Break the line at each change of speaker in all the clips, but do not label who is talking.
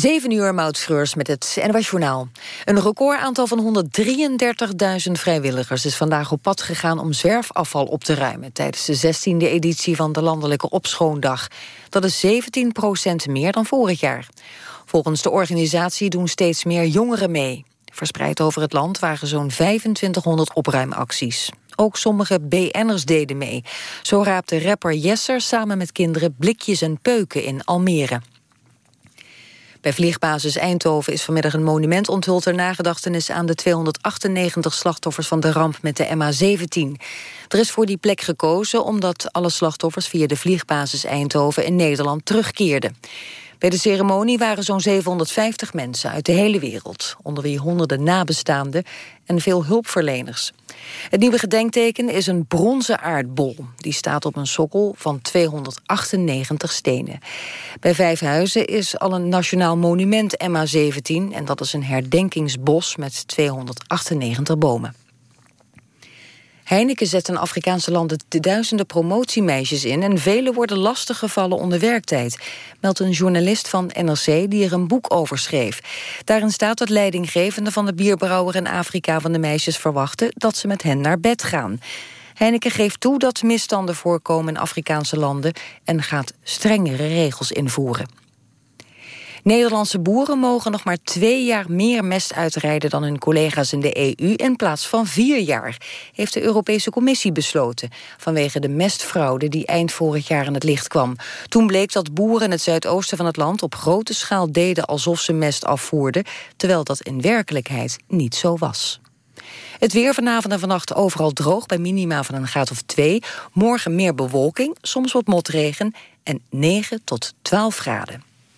7 uur Moutschreurs met het NWS Journaal. Een recordaantal van 133.000 vrijwilligers is vandaag op pad gegaan om zwerfafval op te ruimen tijdens de 16e editie van de Landelijke Opschoondag. Dat is 17% meer dan vorig jaar. Volgens de organisatie doen steeds meer jongeren mee. Verspreid over het land waren zo'n 2500 opruimacties. Ook sommige BN'ers deden mee. Zo raapte rapper Jesser samen met kinderen blikjes en peuken in Almere. Bij vliegbasis Eindhoven is vanmiddag een monument onthuld... ter nagedachtenis aan de 298 slachtoffers van de ramp met de MH17. Er is voor die plek gekozen omdat alle slachtoffers... via de vliegbasis Eindhoven in Nederland terugkeerden. Bij de ceremonie waren zo'n 750 mensen uit de hele wereld... onder wie honderden nabestaanden en veel hulpverleners. Het nieuwe gedenkteken is een bronzen aardbol. Die staat op een sokkel van 298 stenen. Bij Vijfhuizen is al een nationaal monument MA17... en dat is een herdenkingsbos met 298 bomen. Heineken zet in Afrikaanse landen de duizenden promotiemeisjes in... en velen worden lastiggevallen onder werktijd... meldt een journalist van NRC die er een boek over schreef. Daarin staat dat leidinggevenden van de bierbrouwer in Afrika... van de meisjes verwachten dat ze met hen naar bed gaan. Heineken geeft toe dat misstanden voorkomen in Afrikaanse landen... en gaat strengere regels invoeren. Nederlandse boeren mogen nog maar twee jaar meer mest uitrijden dan hun collega's in de EU in plaats van vier jaar, heeft de Europese Commissie besloten, vanwege de mestfraude die eind vorig jaar in het licht kwam. Toen bleek dat boeren in het zuidoosten van het land op grote schaal deden alsof ze mest afvoerden, terwijl dat in werkelijkheid niet zo was. Het weer vanavond en vannacht overal droog bij minima van een graad of 2. Morgen meer bewolking, soms wat motregen en 9 tot 12 graden.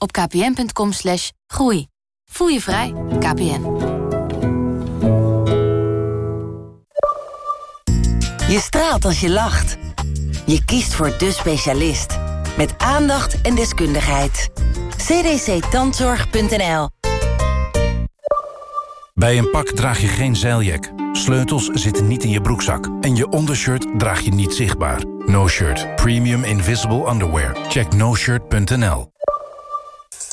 op kpn.com slash groei. Voel je vrij, KPN.
Je straalt als je lacht. Je kiest voor de specialist. Met aandacht en deskundigheid. cdctandzorg.nl
Bij een pak draag je geen zeiljak. Sleutels zitten niet in je broekzak. En je ondershirt draag je niet zichtbaar. No Shirt. Premium Invisible Underwear. Check noshirt.nl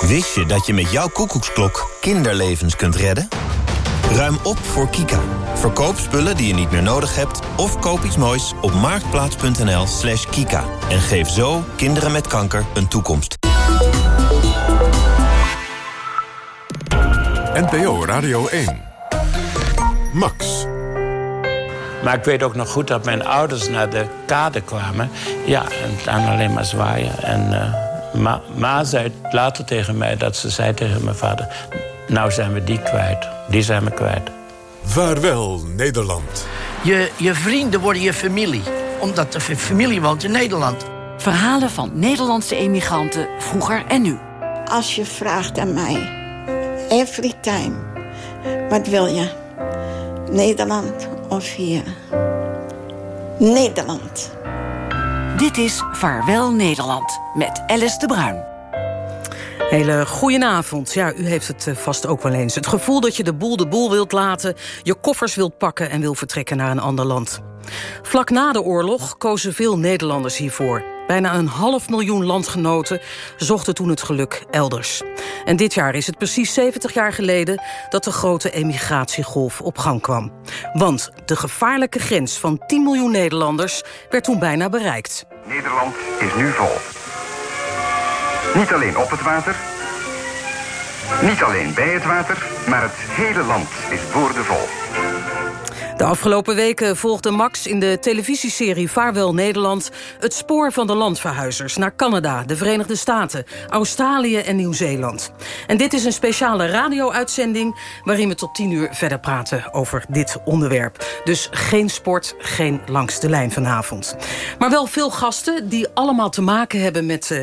Wist je dat je met jouw koekoeksklok kinderlevens kunt redden? Ruim op voor Kika. Verkoop spullen die je niet meer nodig hebt... of koop iets moois op marktplaats.nl slash kika. En geef zo kinderen met kanker een toekomst.
NPO Radio 1. Max.
Maar ik weet ook nog goed dat mijn ouders naar de kade kwamen. Ja, en dan alleen maar zwaaien. En... Uh Ma, Ma zei later tegen mij dat ze zei tegen mijn vader... nou zijn we die kwijt, die zijn we kwijt.
Vaarwel, Nederland.
Je, je vrienden worden je familie, omdat de familie woont in Nederland.
Verhalen van Nederlandse emigranten, vroeger en nu.
Als je vraagt aan mij, every time, wat wil je? Nederland of hier? Nederland.
Dit is Vaarwel Nederland met Alice de Bruin.
Hele goedenavond. Ja, u heeft het eh, vast ook wel eens. Het gevoel dat je de boel de boel wilt laten... je koffers wilt pakken en wil vertrekken naar een ander land. Vlak na de oorlog kozen veel Nederlanders hiervoor. Bijna een half miljoen landgenoten zochten toen het geluk elders. En dit jaar is het precies 70 jaar geleden... dat de grote emigratiegolf op gang kwam. Want de gevaarlijke grens van 10 miljoen Nederlanders... werd toen bijna bereikt.
Nederland is nu vol. Niet alleen op het water, niet alleen bij het water, maar het hele land is boordevol.
De afgelopen weken volgde Max in de televisieserie Vaarwel Nederland... het spoor van de landverhuizers naar Canada, de Verenigde Staten... Australië en Nieuw-Zeeland. En dit is een speciale radio-uitzending... waarin we tot tien uur verder praten over dit onderwerp. Dus geen sport, geen langs de lijn vanavond. Maar wel veel gasten die allemaal te maken hebben met uh,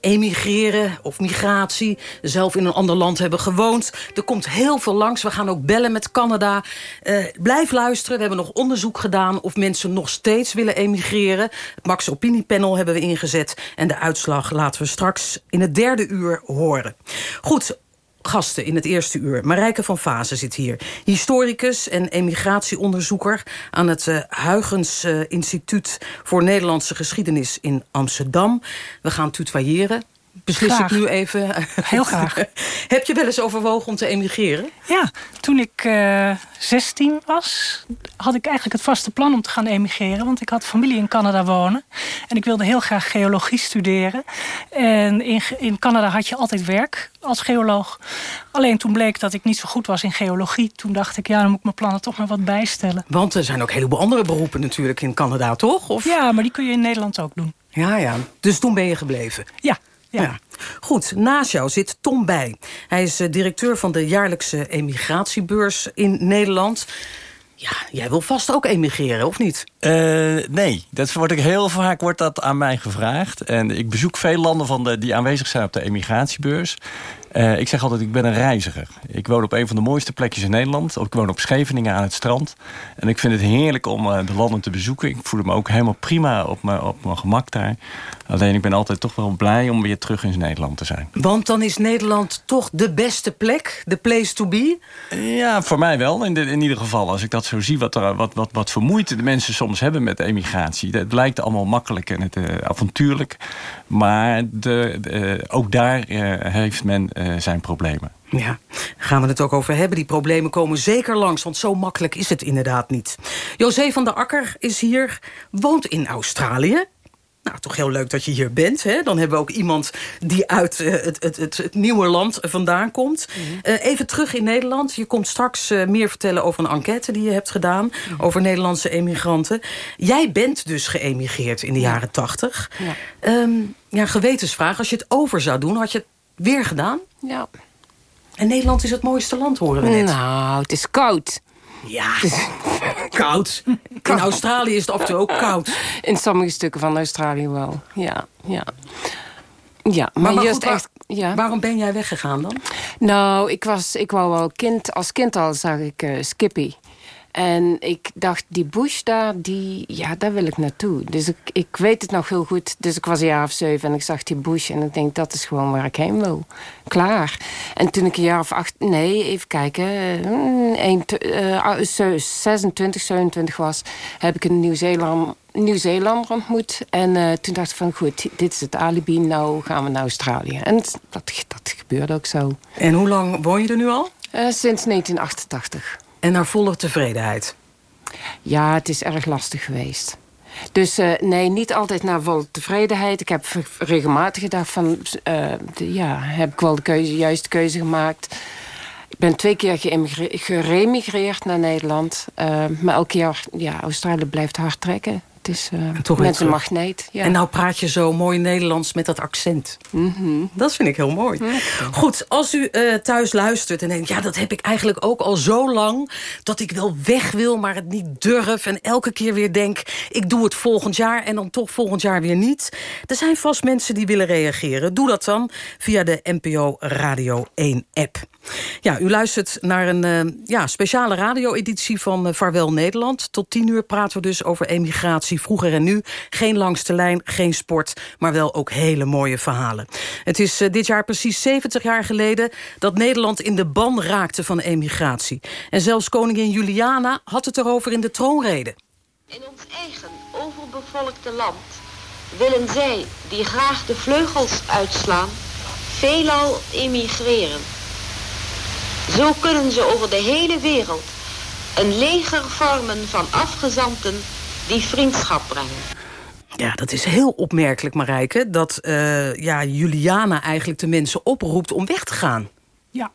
emigreren of migratie, zelf in een ander land hebben gewoond. Er komt heel veel langs. We gaan ook bellen met Canada. Uh, blijf luisteren. We hebben nog onderzoek gedaan of mensen nog steeds willen emigreren. Het Max Opiniepanel hebben we ingezet. En de uitslag laten we straks in het derde uur horen. Goed, gasten in het eerste uur. Marijke van Vazen zit hier. Historicus en emigratieonderzoeker... aan het uh, Huygens uh, Instituut voor Nederlandse Geschiedenis in Amsterdam. We gaan tutoyeren. Beslis
graag.
ik nu even.
Heel graag.
Heb je wel eens overwogen om te emigreren?
Ja, toen ik uh, 16 was, had ik eigenlijk het vaste plan om te gaan emigreren. Want ik had familie in Canada wonen. En ik wilde heel graag geologie studeren. En in, in Canada had je altijd werk als geoloog. Alleen toen bleek dat ik niet zo goed was in geologie. Toen dacht ik, ja, dan moet ik mijn plannen toch maar wat bijstellen.
Want er zijn ook een heleboel andere beroepen natuurlijk in Canada, toch? Of?
Ja, maar die kun je in Nederland ook doen.
Ja, ja. Dus toen ben je gebleven?
Ja. Ja.
Goed, naast jou zit Tom Bij. Hij is uh, directeur van de jaarlijkse emigratiebeurs in Nederland. Ja, jij wil vast ook emigreren, of niet?
Uh, nee, dat wordt ik heel vaak wordt dat aan mij gevraagd. En ik bezoek veel landen van de, die aanwezig zijn op de emigratiebeurs. Uh, ik zeg altijd, ik ben een reiziger. Ik woon op een van de mooiste plekjes in Nederland. Ik woon op Scheveningen aan het strand. En ik vind het heerlijk om de landen te bezoeken. Ik voel me ook helemaal prima op mijn, op mijn gemak daar. Alleen ik ben altijd toch wel blij om weer terug in Nederland te zijn.
Want dan is Nederland toch de beste plek? De place to be?
Ja, voor mij wel. In, de, in ieder geval, als ik dat zo zie, wat, er, wat, wat, wat voor moeite de mensen soms hebben met de emigratie. Het lijkt allemaal makkelijk en het, uh, avontuurlijk. Maar de, de, ook daar heeft men zijn problemen.
Ja, gaan we het ook over hebben. Die problemen komen zeker langs, want zo makkelijk is het inderdaad niet. José van der Akker is hier, woont in Australië. Nou, toch heel leuk dat je hier bent. Hè? Dan hebben we ook iemand die uit uh, het, het, het, het, nieuwe land vandaan komt. Mm -hmm. uh, even terug in Nederland. Je komt straks uh, meer vertellen over een enquête die je hebt gedaan... Mm -hmm. over Nederlandse emigranten. Jij bent dus geëmigreerd in de
Ja.
jaren tachtig.
Ja.
Um, ja, gewetensvraag. Als je het over zou doen, had je het weer gedaan?
Ja.
En Nederland is het mooiste land, horen we net.
Nou, het is koud.
Ja, koud. In Australië is het af en toe ook koud.
In sommige stukken van Australië wel, ja. ja. Ja, maar,
Maar, maar
juist
goed,
echt... Ja.
waarom ben jij weggegaan dan?
Nou, ik, was, ik wou wel kind... Als kind al zag ik eh, Skippy. En ik dacht, die bush daar, die, ja, daar wil ik naartoe. Dus ik, ik weet het nog heel goed. Dus ik was een jaar of zeven en ik zag die bush. En ik denk, dat is gewoon waar ik heen wil. Klaar. En toen ik een jaar of acht... Nee, even kijken. eh, een, eh, 26, 27 was... heb ik een Nieuw-Zeeland... Nieuw-Zeelander ontmoet. En eh, toen dacht ik van, goed, dit is het alibi. Nou gaan we naar Australië. En dat, dat gebeurde ook zo.
En hoe lang woon je er nu al?
Eh, sinds 1988.
En naar volle tevredenheid?
Ja, het is erg lastig geweest. Dus eh, nee, niet altijd naar volle tevredenheid. Ik heb regelmatig gedacht van... eh, ja, heb ik wel de juiste keuze gemaakt. Ik ben twee keer geremigreerd naar Nederland. Eh, maar elke keer, ja, Australië blijft hard trekken. Het is eh,
Toch
met een
terug.
magneet. Ja.
En nou praat je zo mooi Nederlands met dat accent.
Mhm.
Dat vind ik heel mooi. Goed, als u eh, thuis luistert en denkt... ja, dat heb ik eigenlijk ook al zo lang... dat ik wel weg wil, maar het niet durf... en elke keer weer denk, ik doe het volgend jaar... en dan toch volgend jaar weer niet. Er zijn vast mensen die willen reageren. Doe dat dan via de NPO Radio 1-app. Ja, u luistert naar een eh, ja, speciale radio-editie van eh, Vaarwel Nederland. Tot tien uur praten we dus over emigratie vroeger en nu. Geen langste lijn, geen sport, maar wel ook hele mooie verhalen. Het is dit jaar precies 70 jaar geleden... dat Nederland in de ban raakte van emigratie. En zelfs koningin Juliana had het erover in de troonrede.
In ons eigen overbevolkte land willen zij die graag de vleugels uitslaan veelal emigreren. Zo kunnen ze over de hele wereld een leger vormen van afgezanten die vriendschap brengen.
Ja, dat is heel opmerkelijk, Marijke... dat uh, ja, Juliana eigenlijk de mensen oproept om weg te gaan.
Ja,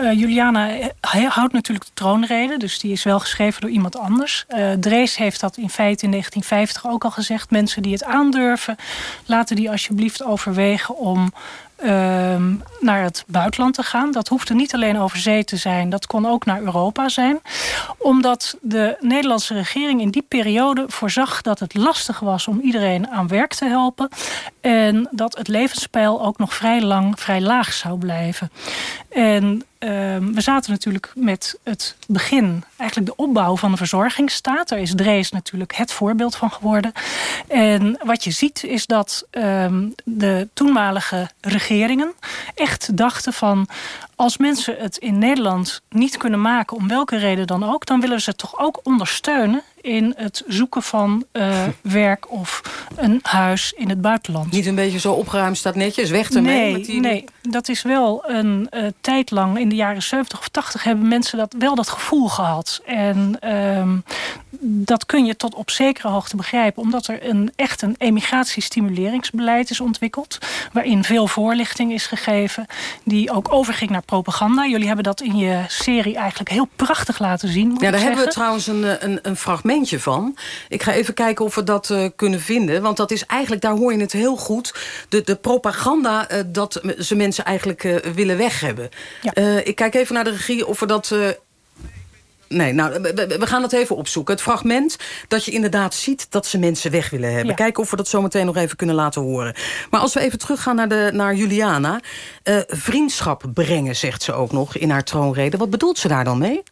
uh, Juliana houdt natuurlijk de troonrede, dus die is wel geschreven door iemand anders. Uh, Drees heeft dat in feite in 1950 ook al gezegd. Mensen die het aandurven, laten die alsjeblieft overwegen om Ehm, naar het buitenland te gaan. Dat hoefde niet alleen over zee te zijn, dat kon ook naar Europa zijn. Omdat de Nederlandse regering in die periode voorzag dat het lastig was om iedereen aan werk te helpen. En dat het levenspeil ook nog vrij lang vrij laag zou blijven. En we zaten natuurlijk met het begin, eigenlijk de opbouw van de verzorgingsstaat. Daar is Drees natuurlijk het voorbeeld van geworden. En wat je ziet is dat ehm, de toenmalige regeringen echt dachten van... als mensen het in Nederland niet kunnen maken, om welke reden dan ook... dan willen ze het toch ook ondersteunen in het zoeken van uh, werk of een huis in het buitenland.
Niet een beetje zo opgeruimd staat netjes, weg ermee?
Nee,
met die...
nee dat is wel een uh, tijd lang, in de jaren 70 of 80... hebben mensen dat, wel dat gevoel gehad. En uh, dat kun je tot op zekere hoogte begrijpen... omdat er een, echt een emigratiestimuleringsbeleid is ontwikkeld... waarin veel voorlichting is gegeven... die ook overging naar propaganda. Jullie hebben dat in je serie eigenlijk heel prachtig laten zien.
Ja, daar hebben we trouwens een, een, een fragment van. Ik ga even kijken of we dat uh, kunnen vinden. Want dat is eigenlijk, daar hoor je het heel goed... de, de propaganda uh, dat ze mensen eigenlijk uh, willen weg hebben. Ja. ik kijk even naar de regie of we dat... Nee, nou, we gaan dat even opzoeken. Het fragment dat je inderdaad ziet dat ze mensen weg willen hebben. Ja. Kijken of we dat zo meteen nog even kunnen laten horen. Maar als we even teruggaan naar, de, naar Juliana. Uh, vriendschap brengen, zegt ze ook nog in haar troonrede. Wat bedoelt ze daar dan mee?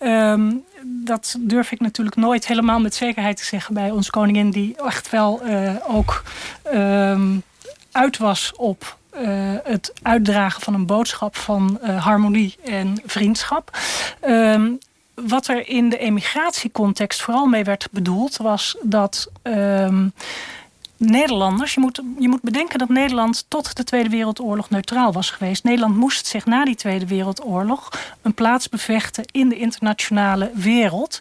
um, dat durf ik natuurlijk nooit helemaal met zekerheid te zeggen... bij onze koningin, die echt wel uh, ook um, uit was op uh, het uitdragen van een boodschap van uh, harmonie en vriendschap. Um, wat er in de emigratiecontext vooral mee werd bedoeld... was dat um, Nederlanders... Je moet, je moet bedenken dat Nederland tot de Tweede Wereldoorlog neutraal was geweest. Nederland moest zich na die Tweede Wereldoorlog... een plaats bevechten in de internationale wereld.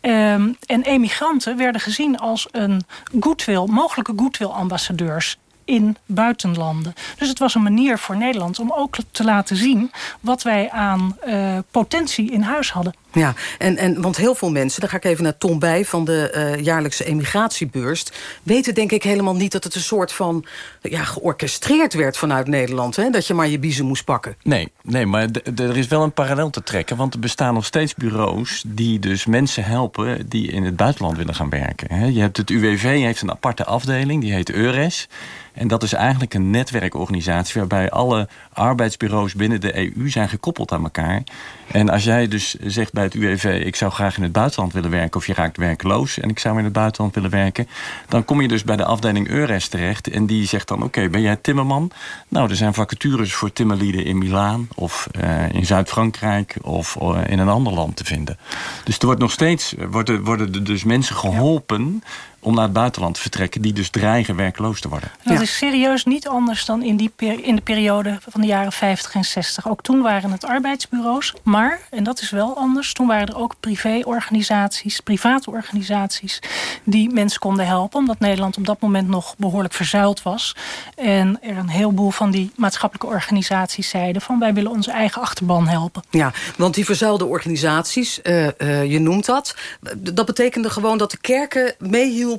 Um, en emigranten werden gezien als een goodwill, mogelijke goodwill-ambassadeurs in buitenlanden. Dus het was een manier voor Nederland om ook te laten zien... wat wij aan uh, potentie in huis hadden.
Ja, en, en, want heel veel mensen, daar ga ik even naar Tom bij... van de uh, jaarlijkse emigratiebeurs... weten denk ik helemaal niet dat het een soort van... ja, georchestreerd werd vanuit Nederland. Hè? Dat je maar je biezen moest pakken.
Nee, nee maar er is wel een parallel te trekken. Want er bestaan nog steeds bureaus die dus mensen helpen... die in het buitenland willen gaan werken. Hè? Je hebt het UWV heeft een aparte afdeling, die heet EURES... En dat is eigenlijk een netwerkorganisatie... waarbij alle arbeidsbureaus binnen de EU zijn gekoppeld aan elkaar. En als jij dus zegt bij het UWV... ik zou graag in het buitenland willen werken... of je raakt werkloos en ik zou in het buitenland willen werken... dan kom je dus bij de afdeling EURES terecht... en die zegt dan, oké, ben jij timmerman? Nou, er zijn vacatures voor timmerlieden in Milaan... of uh, in Zuid-Frankrijk of uh, in een ander land te vinden. Dus er wordt nog steeds worden, worden er dus mensen geholpen... om naar het buitenland te vertrekken... die dus dreigen werkloos te worden.
Dat ja. is serieus niet anders dan in, die in de periode van de jaren 50 en 60. Ook toen waren het arbeidsbureaus. Maar, en dat is wel anders... toen waren er ook privéorganisaties, private organisaties... die mensen konden helpen. Omdat Nederland op dat moment nog behoorlijk verzuild was. En er een heleboel van die maatschappelijke organisaties zeiden... van wij willen onze eigen achterban helpen.
Ja, want die verzuilde organisaties, uh, uh, je noemt dat... dat betekende gewoon dat de kerken meehielden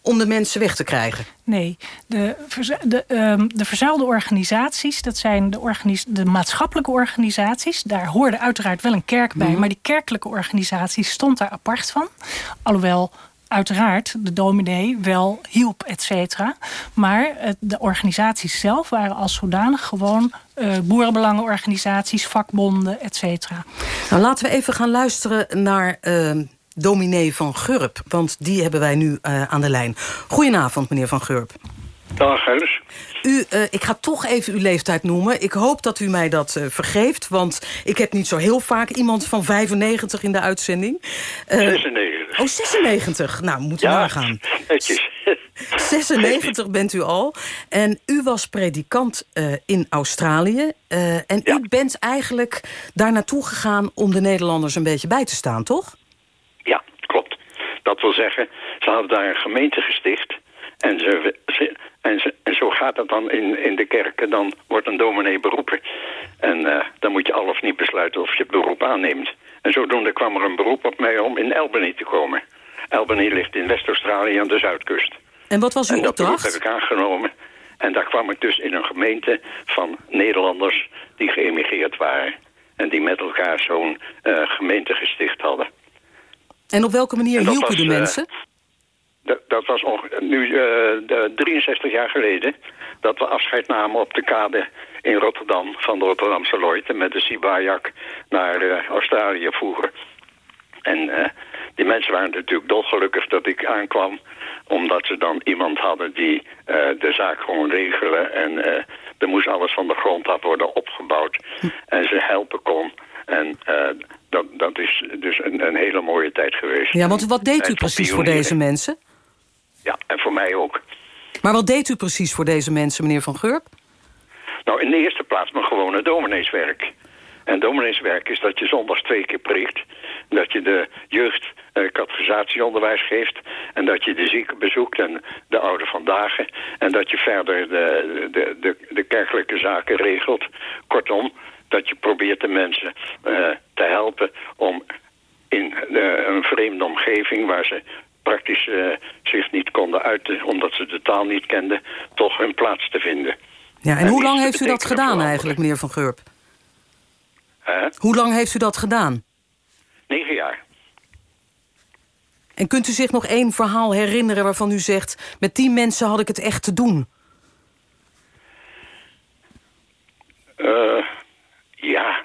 om de mensen weg te krijgen?
Nee, de, de, um, de verzuilde organisaties, dat zijn de, organis de maatschappelijke organisaties. Daar hoorde uiteraard wel een kerk bij, mm -hmm. maar die kerkelijke organisatie stond daar apart van. Alhoewel uiteraard de dominee wel hielp, et cetera. Maar de organisaties zelf waren als zodanig gewoon uh, boerenbelangenorganisaties, vakbonden, et cetera.
Nou, laten we even gaan luisteren naar uh, dominee van Gurp. Want die hebben wij nu uh, aan de lijn. Goedenavond, meneer van Gurp.
Dag, Gilles.
U, uh, ik ga toch even uw leeftijd noemen. Ik hoop dat u mij dat uh, vergeeft. Want ik heb niet zo heel vaak iemand van 95 in de uitzending.
96.
Oh, 96. Nou, moeten we
ja,
nagaan.
netjes.
96 bent u al. En u was predikant uh, in Australië. Uh, en ja. u bent eigenlijk daar naartoe gegaan om de Nederlanders een beetje bij te staan, toch?
Ja, klopt. Dat wil zeggen, ze hadden daar een gemeente gesticht. En, ze, ze, en, ze, en zo gaat het dan in, in de kerken. Dan wordt een dominee beroepen. En uh, dan moet je al of niet besluiten of je het beroep aanneemt. En zodoende kwam er een beroep op mij om in Albany te komen. Albany ligt in West-Australië aan de zuidkust.
En wat was uw
en dat
opdracht?
heb ik aangenomen. En daar kwam ik dus in een gemeente van Nederlanders die geëmigreerd waren. En die met elkaar zo'n uh, gemeente gesticht hadden.
En op welke manier hielp u de mensen?
Uh, dat, dat, was nu uh, 63 jaar geleden dat we afscheid namen op de kade in Rotterdam van de Rotterdamse Lloyd en met de Sibajak naar uh, Australië voeren. En uh, die mensen waren natuurlijk dolgelukkig dat ik aankwam, omdat ze dan iemand hadden die de zaak gewoon regelen en er moest alles van de grond af worden opgebouwd en ze helpen kon. En dat, dat is dus een, een, hele mooie tijd geweest.
Ja, want wat deed u precies voor deze mensen?
Ja, en voor mij ook.
Maar wat deed u precies voor deze mensen, meneer Van Geurp?
Nou, in de eerste plaats mijn gewone domineeswerk. En domineeswerk is dat je zondags twee keer preekt. Dat je de jeugd uh, categorisatieonderwijs geeft. En dat je de zieken bezoekt en de ouden vandaag. En dat je verder de, de, de, de kerkelijke zaken regelt. Kortom, dat je probeert de mensen uh, te helpen om in uh, een vreemde omgeving waar ze praktisch uh, zich niet konden uiten, omdat ze de taal niet kenden, toch hun plaats te vinden.
Ja, en, en hoe lang heeft u dat gedaan eigenlijk, meneer Van Geurp? Hoe lang heeft u dat gedaan?
Negen jaar.
En kunt u zich nog één verhaal herinneren waarvan u zegt... met die mensen had ik het echt te doen?
Uh, ja,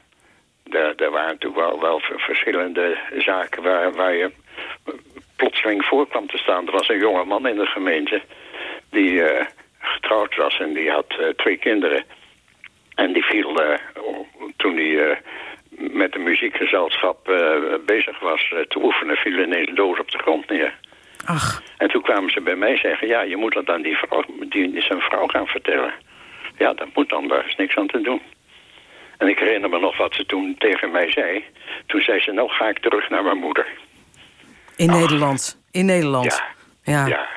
er waren natuurlijk wel, wel verschillende zaken waar, waar je plotseling voor kwam te staan. Er was een jonge man in de gemeente die uh, getrouwd was en die had uh, twee kinderen. En die viel uh, toen hij met een muziekgezelschap bezig was te oefenen, viel ineens dood op de grond neer.
Ach.
En toen kwamen ze bij mij zeggen, ja, je moet dat aan die vrouw, die zijn vrouw gaan vertellen. Ja, dat moet dan, daar is niks aan te doen. En ik herinner me nog wat ze toen tegen mij zei. Toen zei ze, nou ga ik terug naar mijn moeder.
In Ach. Nederland? In Nederland?
Ja. Ja. ja.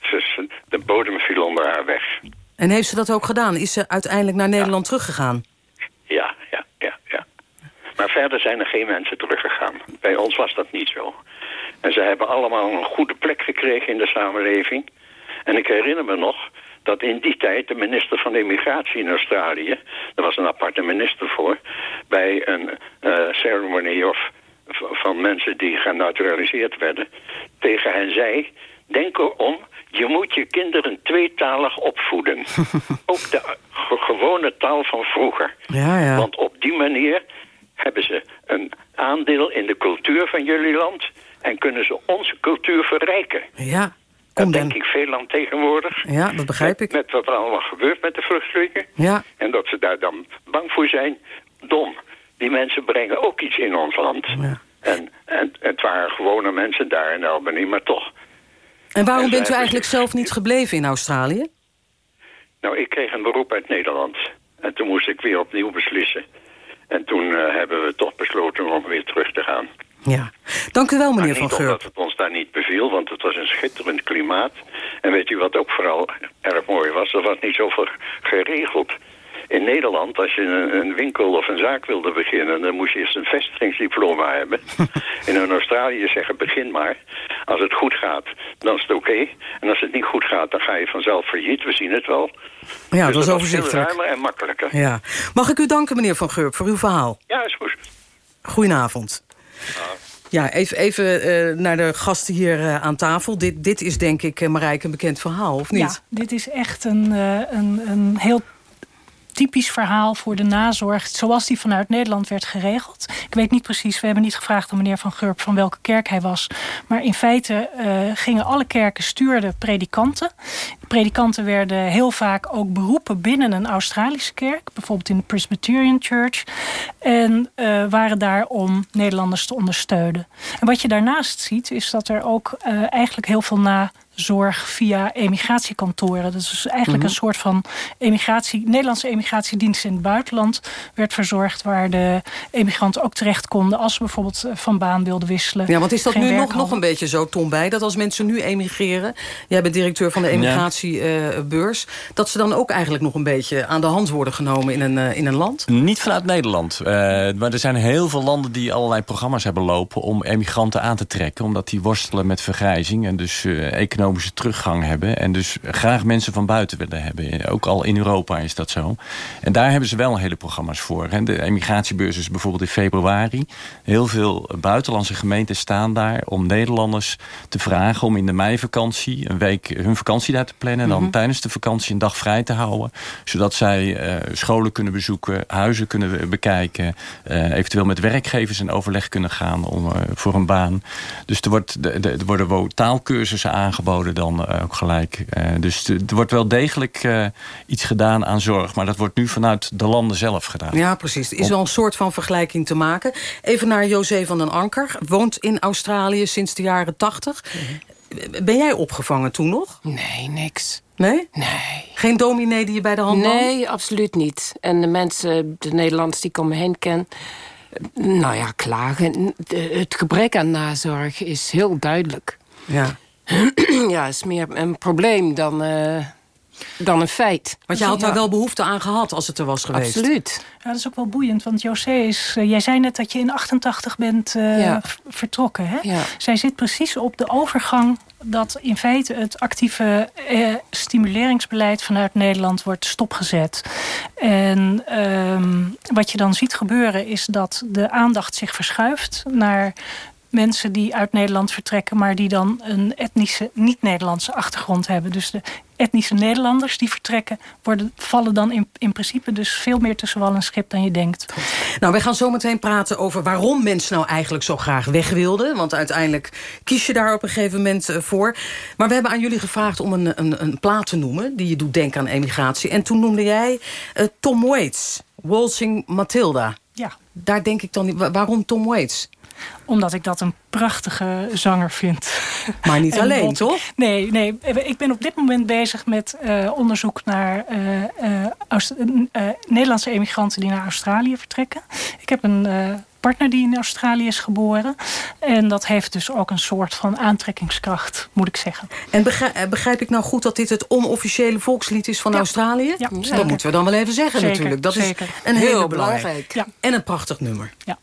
Ze, de bodem viel onder haar weg.
En heeft ze dat ook gedaan? Is ze uiteindelijk naar Nederland ja. teruggegaan?
Ja, ja, ja, ja. Maar verder zijn er geen mensen teruggegaan. Bij ons was dat niet zo. En ze hebben allemaal een goede plek gekregen in de samenleving. En ik herinner me nog dat in die tijd de minister van Immigratie in Australië... er was een aparte minister voor... bij een uh, ceremony of van mensen die genaturaliseerd werden... tegen hen zei, denk erom, je moet je kinderen tweetalig opvoeden. Ook de gewone taal van vroeger.
Ja, ja.
Want op die manier hebben ze een aandeel in de cultuur van jullie land... en kunnen ze onze cultuur verrijken.
Ja,
Daar denk ik veel aan tegenwoordig.
Ja, dat begrijp ik.
Met, met wat er allemaal gebeurt met de vluchtelingen.
Ja.
En dat ze daar dan bang voor zijn. Dom. Die mensen brengen ook iets in ons land.
Ja.
En, en het waren gewone mensen daar in Albany, maar toch.
En waarom en bent u eigenlijk zelf niet gebleven in Australië?
Nou, ik kreeg een beroep uit Nederland. En toen moest ik weer opnieuw beslissen. En toen uh, hebben we toch besloten om weer terug te gaan.
Ja, dank u wel meneer Van Geurp.
omdat het ons daar niet beviel, want het was een schitterend klimaat. En weet u wat ook vooral erg mooi was? Er was niet zoveel geregeld. In Nederland, als je een, winkel of een zaak wilde beginnen... dan moest je eerst een vestigingsdiploma hebben. in Australië zeggen, begin maar. Als het goed gaat, dan is het oké. Okay. En als het niet goed gaat, dan ga je vanzelf failliet. We zien het wel.
Ja,
dus
dat is overzichtelijk.
ruimer en makkelijker.
Ja. Mag ik u danken, meneer Van Geurp, voor uw verhaal?
Ja, is goed.
Goedenavond. Ja, even, even uh, naar de gasten hier uh, aan tafel. Dit, dit is denk ik, uh, Marijke, een bekend verhaal, of niet?
Ja, dit is echt een, een, een heel typisch verhaal voor de nazorg... zoals die vanuit Nederland werd geregeld. Ik weet niet precies, we hebben niet gevraagd aan meneer Van Gurp... van welke kerk hij was. Maar in feite uh, gingen alle kerken stuurden predikanten. Predikanten werden heel vaak ook beroepen binnen een Australische kerk. Bijvoorbeeld in de Presbyterian Church. En uh, waren daar om Nederlanders te ondersteunen. En wat je daarnaast ziet, is dat er ook uh, eigenlijk heel veel na zorg via emigratiekantoren. Dat is dus eigenlijk
Mhm.
een soort van emigratie, Nederlandse emigratiedienst in het buitenland werd verzorgd, waar de emigranten ook terecht konden als ze bijvoorbeeld eh, van baan wilden wisselen.
Ja, want is dat nu nog, nog een beetje zo, Tom, bij? Dat als mensen nu emigreren... jij bent directeur van de emigratiebeurs... dat ze dan ook eigenlijk nog een beetje aan de hand worden genomen in een, eh, in een land?
Niet vanuit Nederland. Eh, maar er zijn heel veel landen die allerlei programma's hebben lopen... om emigranten aan te trekken. Omdat die worstelen met vergrijzing en dus eh, economische teruggang hebben. En dus graag mensen van buiten willen hebben. Ook al in Europa is dat zo. En daar hebben ze wel hele programma's voor. hè. De emigratiebeurs is bijvoorbeeld in februari. Heel veel buitenlandse gemeenten staan daar... om Nederlanders te vragen om in de meivakantie... een week hun vakantie daar te plannen... en dan
Mhm.
tijdens de vakantie een dag vrij te houden. Zodat zij eh, scholen kunnen bezoeken, huizen kunnen be- bekijken... eh, eventueel met werkgevers in overleg kunnen gaan om, eh, voor een baan. Dus er, wordt, er worden taalkursussen aangeboden dan eh, ook gelijk. Eh, dus er wordt wel degelijk eh, iets gedaan aan zorg. Maar dat wordt nu vanuit de landen zelf gedaan.
Ja, precies. Er is wel een soort van vergelijking te maken. Even naar José van den Anker. Woont in Australië sinds de jaren tachtig. Ben jij opgevangen toen nog?
Nee, niks.
Nee?
Nee.
Geen dominee die je bij de hand nam?
Nee, absoluut niet. En de mensen, de Nederlanders die ik om me heen ken... nou ja, klagen. Het gebrek aan nazorg is heel duidelijk.
Ja.
ja, is meer een probleem dan, eh, dan een feit.
Want je had
Ja.
daar wel behoefte aan gehad als het er was geweest.
Absoluut.
Ja, dat is ook wel boeiend, want José is... eh, jij zei net dat je in 88 bent eh,
Ja.
vertrokken. Hè?
Ja.
Zij zit precies op de overgang dat in feite het actieve eh, stimuleringsbeleid vanuit Nederland wordt stopgezet. En ehm, wat je dan ziet gebeuren is dat de aandacht zich verschuift naar mensen die uit Nederland vertrekken, maar die dan een etnische, niet-Nederlandse achtergrond hebben. Dus de etnische Nederlanders die vertrekken, worden, vallen dan in, in principe dus veel meer tussen wal en schip dan je denkt.
Nou, wij gaan zo meteen praten over waarom mensen nou eigenlijk zo graag weg wilden. Want uiteindelijk kies je daar op een gegeven moment eh, voor. Maar we hebben aan jullie gevraagd om een, een, een plaat te noemen... die je doet denken aan emigratie. En toen noemde jij eh, Tom Waits, Waltzing Matilda.
Ja.
Daar denk ik dan niet... wa- Waarom Tom Waits?
Omdat ik dat een prachtige zanger vind.
Maar niet
En
alleen, toch?
Nee, nee, ik ben op dit moment bezig met eh, onderzoek naar eh, Nederlandse emigranten die naar Australië vertrekken. Ik heb een partner die in Australië is geboren. En dat heeft dus ook een soort van aantrekkingskracht, moet ik zeggen.
En begrijp, eh, begrijp ik nou goed dat dit het onofficiële volkslied is van
Ja.
Australië?
Ja,
dat moeten we dan wel even zeggen
Zeker,
natuurlijk. Dat
zeker.
is een
Heel belangrijk.
belangrijk.
Ja.
En een prachtig nummer.
Ja.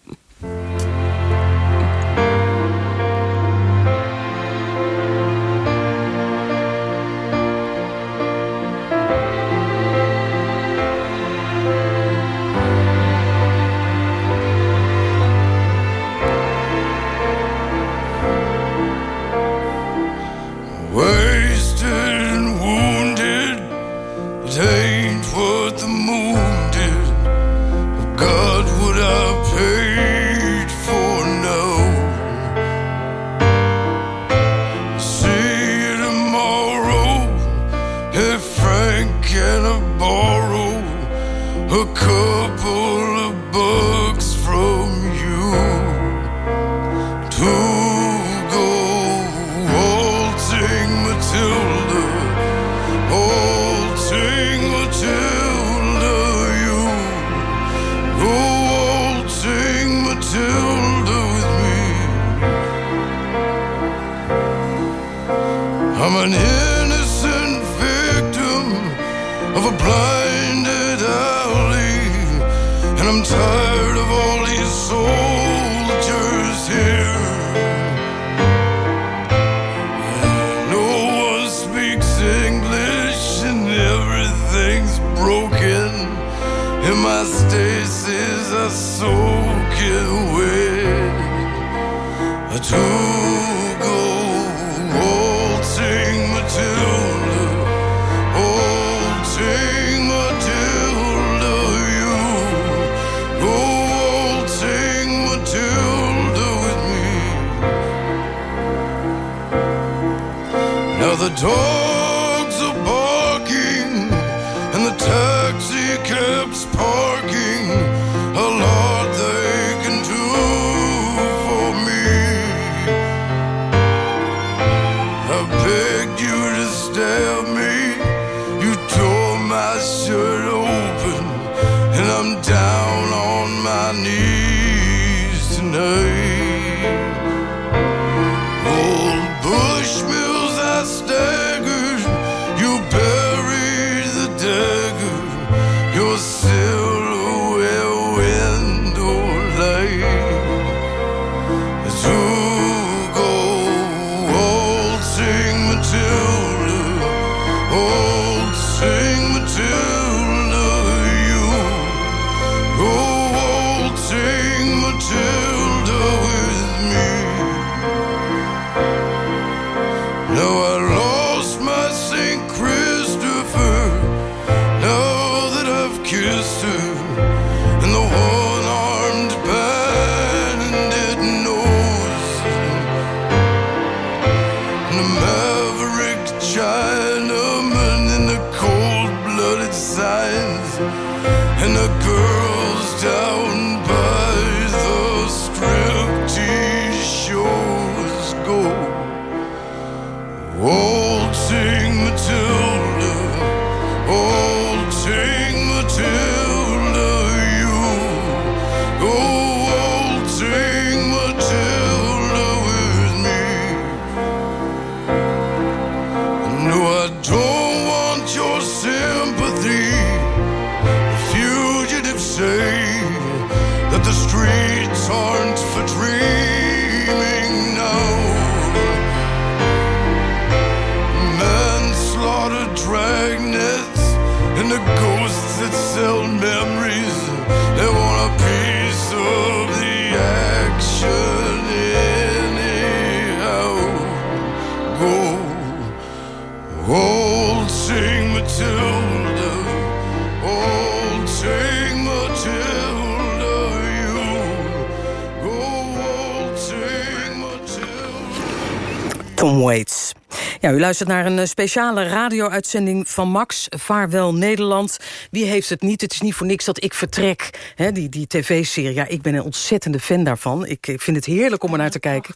my stasis
I soak it wet. I took a waltzing Matilda, waltzing Matilda, you go waltzing Matilda with me. Now the
door. Luistert naar een eh, speciale radio-uitzending van Max. Vaarwel Nederland. Wie heeft het niet? Het is niet voor niks dat ik vertrek. Die die tv-serie. Ja, ik ben een ontzettende fan daarvan. Ik, ik vind het heerlijk om er naar te kijken.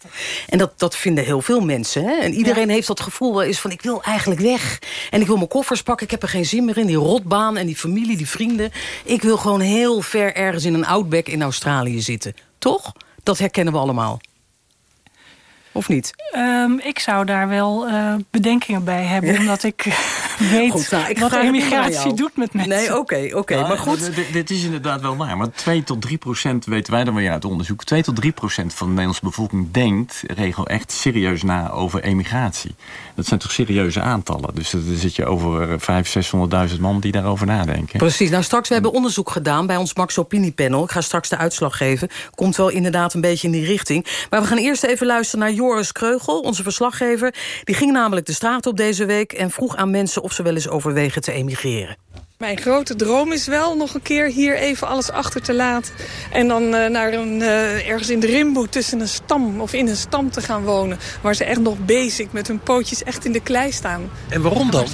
En dat, dat vinden heel veel mensen. Hè? En iedereen heeft dat gevoel wel eens van... ik wil eigenlijk weg. En ik wil mijn koffers pakken. Ik heb er geen zin meer in. Die rotbaan en die familie, die vrienden. Ik wil gewoon heel ver ergens in een outback in Australië zitten. Toch? Dat herkennen we allemaal. Of niet?
Ehm, ik zou daar wel eh, bedenkingen bij hebben, omdat ik eh, weet
Goed, nou, ik
wat emigratie doet met mensen.
Nee, oké, oké.
Ja,
maar goed.
Dit is inderdaad wel waar. Maar 2 tot 3 procent weten wij dan weer uit onderzoek. 2 tot 3 procent van de Nederlandse bevolking denkt regel echt serieus na over emigratie. Dat zijn toch serieuze aantallen. Dus dan zit je over 500.000, 600.000 man die daarover nadenken.
Precies. Nou, straks, we hebben onderzoek gedaan bij ons Max Opiniepanel. Ik ga straks de uitslag geven. Komt wel inderdaad een beetje in die richting. Maar we gaan eerst even luisteren naar Joris Kreugel, onze verslaggever. Die ging namelijk de straat op deze week... en vroeg aan mensen of ze wel eens overwegen te emigreren.
Mijn grote droom is wel nog een keer hier even alles achter te laten. En dan eh, naar een, eh, ergens in de rimboe tussen een stam of in een stam te gaan wonen. Waar ze echt nog basic met hun pootjes echt in de klei staan.
En waarom dan?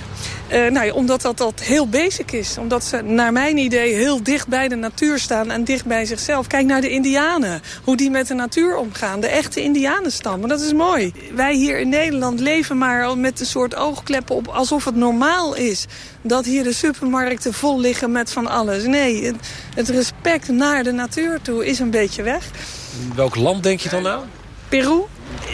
Eh, nou ja, omdat dat, dat heel basic is. Omdat ze naar mijn idee heel dicht bij de natuur staan en dicht bij zichzelf. Kijk naar de indianen. Hoe die met de natuur omgaan. De echte indianenstammen. Dat is mooi. Wij hier in Nederland leven maar al met een soort oogkleppen op alsof het normaal is. Dat hier de supermarkten vol liggen met van alles. Nee, het, het respect naar de natuur toe is een beetje weg.
Welk land denk je dan nou?
Peru?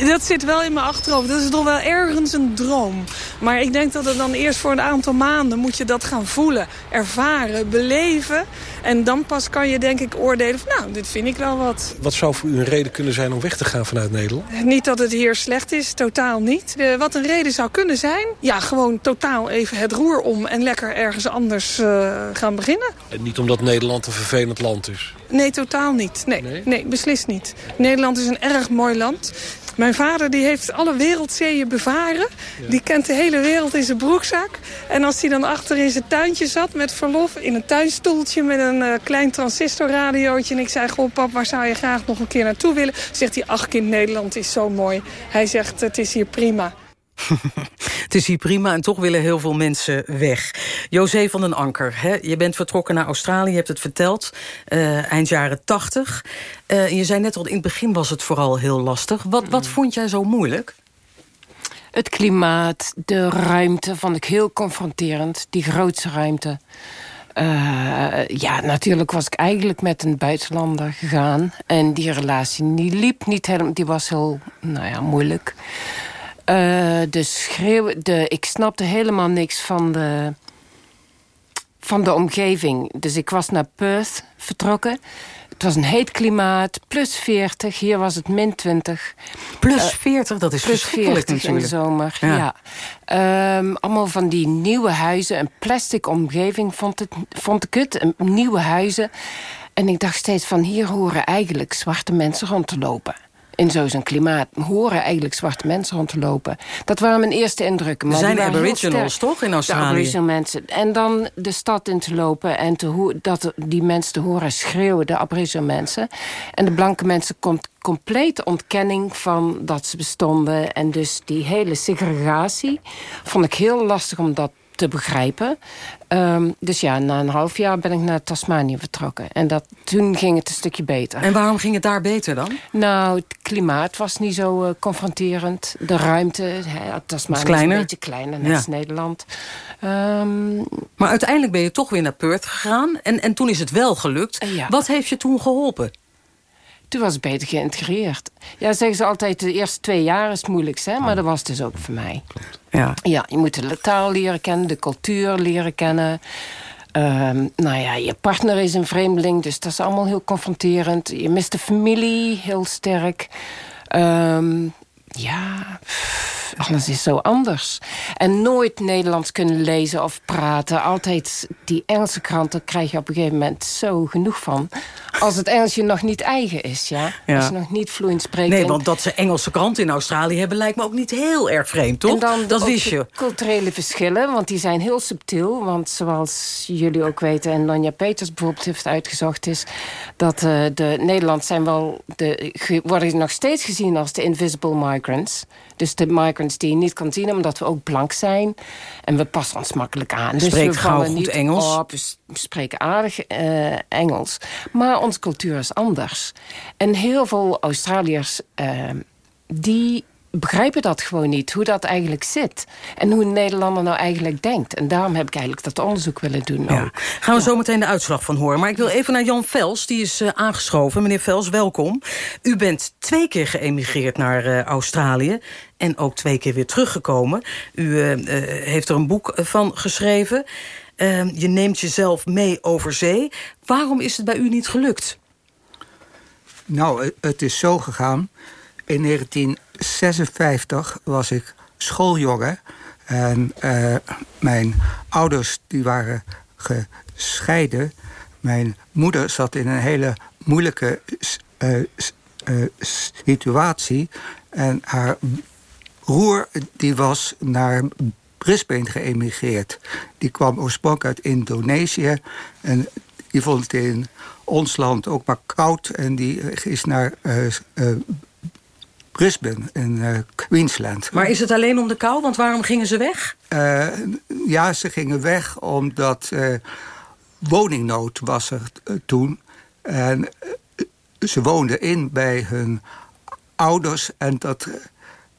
Dat zit wel in mijn achterhoofd. Dat is toch wel ergens een droom. Maar ik denk dat het dan eerst voor een aantal maanden moet je dat gaan voelen, ervaren, beleven. En dan pas kan je denk ik oordelen van nou, dit vind ik wel wat.
Wat zou voor u een reden kunnen zijn om weg te gaan vanuit Nederland?
Niet dat het hier slecht is, totaal niet. De, wat een reden zou kunnen zijn, ja, gewoon totaal even het roer om... en lekker ergens anders eh, gaan beginnen.
En niet omdat Nederland een vervelend land is.
Nee, totaal niet. Nee, nee? beslist niet. Nederland is een erg mooi land. Mijn vader die heeft alle wereldzeeën bevaren. Die kent de hele wereld in zijn broekzak. En als hij dan achter in zijn tuintje zat met verlof... in een tuinstoeltje met een eh, klein transistorradiootje... en ik zei, goh pap, waar zou je graag nog een keer naartoe willen? Zegt hij, ach kind, Nederland is zo mooi. Hij zegt, het is hier prima.
Het is hier prima en toch willen heel veel mensen weg. José van den Anker, hè? je bent vertrokken naar Australië, je hebt het verteld. eh, eind jaren tachtig. Eh, je zei net al, in het begin was het vooral heel lastig. Wat, wat vond jij zo moeilijk?
Het klimaat, de ruimte vond ik heel confronterend. Die grootste ruimte. Eh, ja, natuurlijk was ik eigenlijk met een buitenlander gegaan. En die relatie die liep niet helemaal... Die was heel, nou ja, moeilijk. Eh, de schreeuw... De, ik snapte helemaal niks van de... Van de omgeving. Dus ik was naar Perth vertrokken. Het was een heet klimaat, plus 40. Hier was het min 20.
Plus 40, dat is
plus
verschrikkelijk
40 in de zomer,
Ja.
ja. Ehm, allemaal van die nieuwe huizen. Een plastic omgeving vond, het, vond ik het. Nieuwe huizen. En ik dacht steeds van hier horen eigenlijk zwarte mensen rond te lopen. In zo'n klimaat horen eigenlijk zwarte mensen rond te lopen. Dat waren mijn eerste indrukken.
Er
Maar
zijn
heel
aboriginals, toch, in Australië?
De aboriginal mensen. En dan de stad in te lopen en te dat die mensen te horen schreeuwen, de aboriginal mensen. En de blanke mensen komt complete ontkenning van dat ze bestonden. En dus die hele segregatie vond ik heel lastig om dat te begrijpen. Ehm, dus ja, na een half jaar ben ik naar Tasmanië vertrokken. En dat, toen ging het een stukje beter.
En waarom ging het daar beter dan?
Nou, het klimaat was niet zo eh, confronterend. De ruimte, hè, Tasmanië is, een beetje kleiner, net
Ja.
als Nederland. Ehm,
Maar uiteindelijk ben je toch weer naar Perth gegaan. En, en toen is het wel gelukt.
Ja.
Wat heeft je toen geholpen?
Toen was ik beter geïntegreerd. Ja, zeggen ze altijd, de eerste twee jaar is het moeilijkst, hè? maar dat was dus ook voor mij.
Ja.
Ja, je moet de taal leren kennen, de cultuur leren kennen. Ehm, nou ja, je partner is een vreemdeling, dus dat is allemaal heel confronterend. Je mist de familie heel sterk. Ehm, ja, alles is zo anders. En nooit Nederlands kunnen lezen of praten. Altijd die Engelse kranten krijg je op een gegeven moment zo genoeg van. Als het Engels je nog niet eigen is, ja.
Ja.
Als je nog niet vloeiend spreekt.
Nee, want dat ze Engelse kranten in Australië hebben... lijkt me ook niet heel erg vreemd, toch?
En dan
dat wist je.
culturele verschillen, want die zijn heel subtiel. Want zoals jullie ook weten, en Lonja Peters bijvoorbeeld heeft uitgezocht... is dat eh, de Nederland zijn wel de, worden nog steeds gezien als de invisible migrants. Dus de migrants die je niet kan zien, omdat we ook blank zijn. En we passen ons makkelijk aan. Dus
Spreekt
we
gauw goed
niet
Engels.
op, we s- we spreken aardig eh, Engels. Maar onze cultuur is anders. En heel veel Australiërs... eh, die begrijpen dat gewoon niet, hoe dat eigenlijk zit. En hoe een Nederlander nou eigenlijk denkt. En daarom heb ik eigenlijk dat onderzoek willen doen
Ja.
ook.
Gaan we zo meteen de uitslag van horen. Maar ik wil even naar Jan Vels, die is eh, aangeschoven. Meneer Vels, welkom. U bent twee keer geëmigreerd naar eh, Australië... en ook twee keer weer teruggekomen. U eh, eh, heeft er een boek van geschreven. Eh, je neemt jezelf mee over zee. Waarom is het bij u niet gelukt?
Nou, het- is zo gegaan. In 1956 was ik schooljongen. En eh, mijn ouders die waren gescheiden. Mijn moeder zat in een hele moeilijke eh, eh, situatie. En haar broer die was naar Brisbane geëmigreerd. Die kwam oorspronkelijk uit Indonesië. En die vond het in ons land ook maar koud. En die is naar Brisbane in eh, Queensland.
Maar is het alleen om de kou? Want waarom gingen ze weg?
Eh, ja, ze gingen weg omdat eh, woningnood was er toen. En ze woonden in bij hun ouders. En dat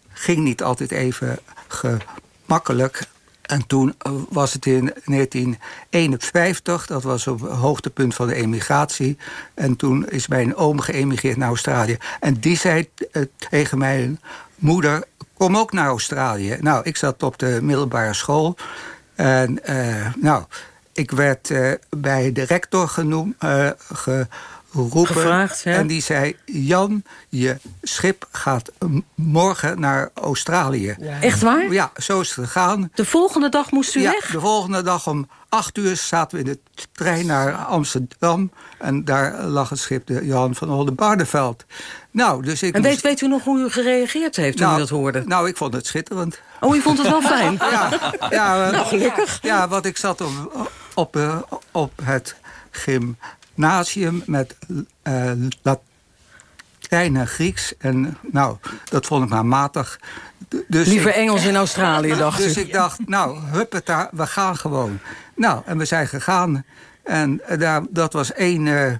ging niet altijd even gemakkelijk. En toen eh, was het in 1951, dat was op hoogtepunt van de emigratie. En toen is mijn oom geëmigreerd naar Australië. En die zei eh, tegen mijn moeder, kom ook naar Australië. Nou, ik zat op de middelbare school. En eh, nou, ik werd bij de rector genoemd, eh, geroepen.
Gevraagd, ja.
En die zei, Jan, je schip gaat morgen naar Australië.
Echt waar?
Ja, zo is het gegaan.
De volgende dag moest u
ja,
weg?
de volgende dag om acht uur zaten we in de trein naar Amsterdam. En daar lag het schip de Johan van Oldenbarneveld. Nou, dus ik
En weet,
moest-
weet u nog hoe u gereageerd heeft toen
Nou,
u dat hoorde?
Nou, ik vond het schitterend.
Oh, u vond het wel fijn?
Ja, ja,
Nou, gelukkig.
Ja, want ik zat op, op, op het gymnasium met eh Latijn en Grieks. En nou, dat vond ik maar matig. Dus
Liever
ik-
Engels in Australië, dacht
Dus
u.
ik dacht, nou, huppeta, we gaan gewoon. Nou, en we zijn gegaan. En eh, daar, dat was één eh,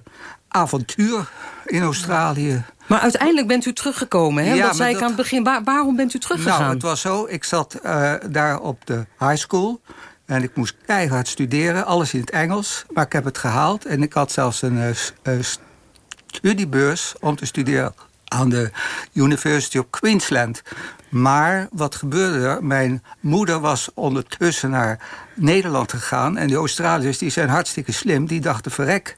avontuur in Australië.
Maar uiteindelijk bent u teruggekomen, hè?
Ja,
dat zei ik aan het begin. Waar- waarom bent u teruggegaan?
Nou, het was zo, ik zat daar op de high school. En ik moest keihard studeren, alles in het Engels. Maar ik heb het gehaald. En ik had zelfs een eh, eh, studiebeurs om te studeren aan de University of Queensland. Maar wat gebeurde er? Mijn moeder was ondertussen naar Nederland gegaan. En die Australiërs die zijn hartstikke slim. Die dachten, verrek,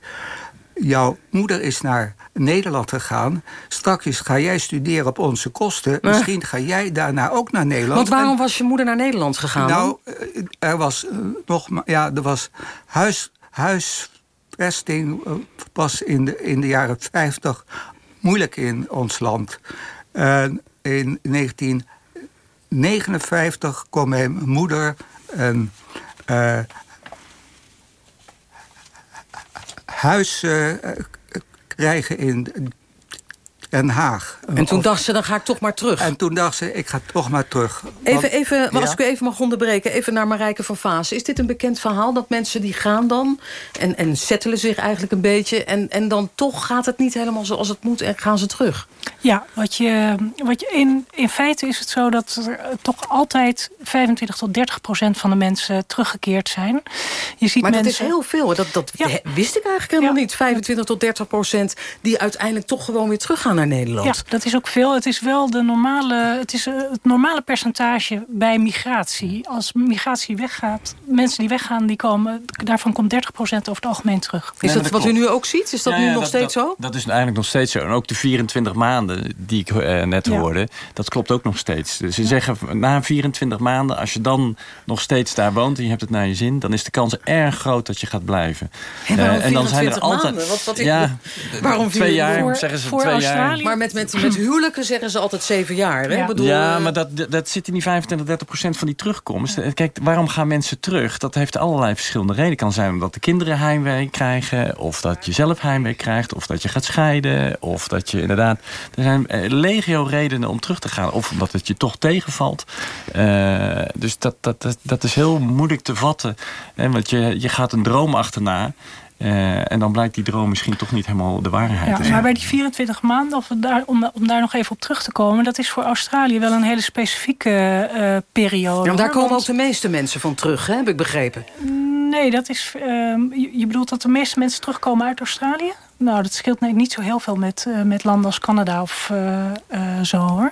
jouw moeder is naar Nederland gegaan. Straks ga jij studeren op onze kosten.
Maar-
Misschien ga jij daarna ook naar Nederland.
Want waarom
En-
was je moeder naar Nederland gegaan?
nou, eh, er was eh, nog ja, er was huis, huisvesting eh, was in de, in de jaren 50 moeilijk in ons land. En in 1959 kon mijn moeder eh, huis eh, krijgen in Den Haag.
En toen dacht ze, dan ga ik toch maar terug.
En toen dacht ze, ik ga toch maar terug.
Even,
Want-
even maar als ik u even mag onderbreken, even naar Marijke van Vaas. Is dit een bekend verhaal dat mensen die gaan dan en, en settelen zich eigenlijk een beetje... En, en dan toch gaat het niet helemaal zoals het moet en gaan ze terug?
Ja, wat je, wat je in, in feite is het zo dat er eh, toch altijd 25 tot 30 procent van de mensen teruggekeerd zijn. Je ziet
Maar dat is heel veel. Dat, dat wist ik eigenlijk helemaal niet. 25 tot 30 procent die uiteindelijk toch gewoon weer teruggaan naar Nederland.
Ja, dat is ook veel. Het is wel de normale, het, is eh, het normale percentage bij migratie. Als migratie weggaat, mensen die weggaan, die komen, daarvan komt 30 procent over het algemeen terug.
Is dat wat u nu ook ziet? Is dat
Ja,
nu
ja,
nog
dat-
steeds
dat,
zo?
Dat is eigenlijk nog steeds zo. En ook de 24 maanden die ik eh, net
Ja.
hoorde, dat klopt ook nog steeds. Dus ze zeggen na 24 maanden, als je dan nog steeds daar woont en je hebt het naar je zin, dan is de kans erg groot dat je gaat blijven.
En
Eh, en dan zijn er
24
altijd.
maanden? Wat, wat ik-
ja,
waarom
twee jaar
voor-
zeggen ze
voor
twee
Australië? Maar met, met, met huwelijken zeggen ze altijd zeven jaar. Hè? Ik bedoel,
ja,
eh,
maar dat, dat- zit in die 25, 30 procent van die terugkomst. Eh, Kijk, waarom gaan mensen terug? Dat heeft allerlei verschillende redenen. Het kan zijn omdat de kinderen heimwee krijgen... of dat je zelf heimwee krijgt... of dat je gaat scheiden... of dat je inderdaad... Er zijn eh, legio redenen om terug te gaan. Of omdat het je toch tegenvalt. Eh, dus dat, dat, dat, dat is heel moeilijk te vatten. Hè, want je, je gaat een droom achterna... eh, en dan blijkt die droom misschien toch niet helemaal de waarheid te
Ja,
zijn.
maar bij die 24 maanden, of daar, om, om daar nog even op terug te komen... dat is voor Australië wel een hele specifieke eh, periode.
ja, maar daar komen
want-
ook de meeste mensen van terug, hè? heb ik begrepen.
Nee, dat is, ehm, je, je bedoelt dat de meeste mensen terugkomen uit Australië? Nou, dat scheelt nee, niet zo heel veel met, eh, met landen als Canada of eh, eh, zo hoor.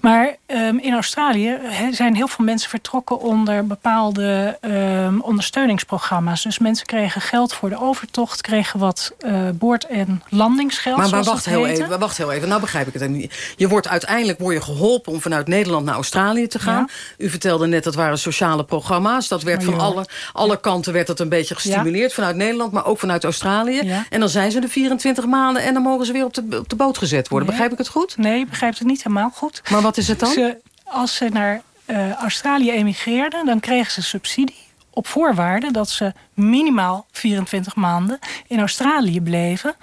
Maar ehm, in Australië he- zijn heel veel mensen vertrokken onder bepaalde ehm, ondersteuningsprogramma's. Dus mensen kregen geld voor de overtocht, kregen wat eh, boord- en landingsgeld.
Maar, maar wacht, heel
heette.
even, wacht heel even, nou begrijp ik het niet. Je wordt uiteindelijk word je geholpen om vanuit Nederland naar Australië te gaan. U vertelde net dat waren sociale programma's. Dat werd
Maar
van alle, alle kanten werd dat een beetje gestimuleerd. Vanuit Nederland, maar ook vanuit Australië.
Ja.
En dan zijn ze de 24 maanden en dan mogen ze weer op de, op de boot gezet worden. Begrijp ik het goed?
Nee, je begrijpt het niet helemaal goed.
Maar wat is het dan?
Ze, als ze naar eh, Australië emigreerden, dan kregen ze subsidie op voorwaarde dat ze minimaal 24 maanden in Australië bleven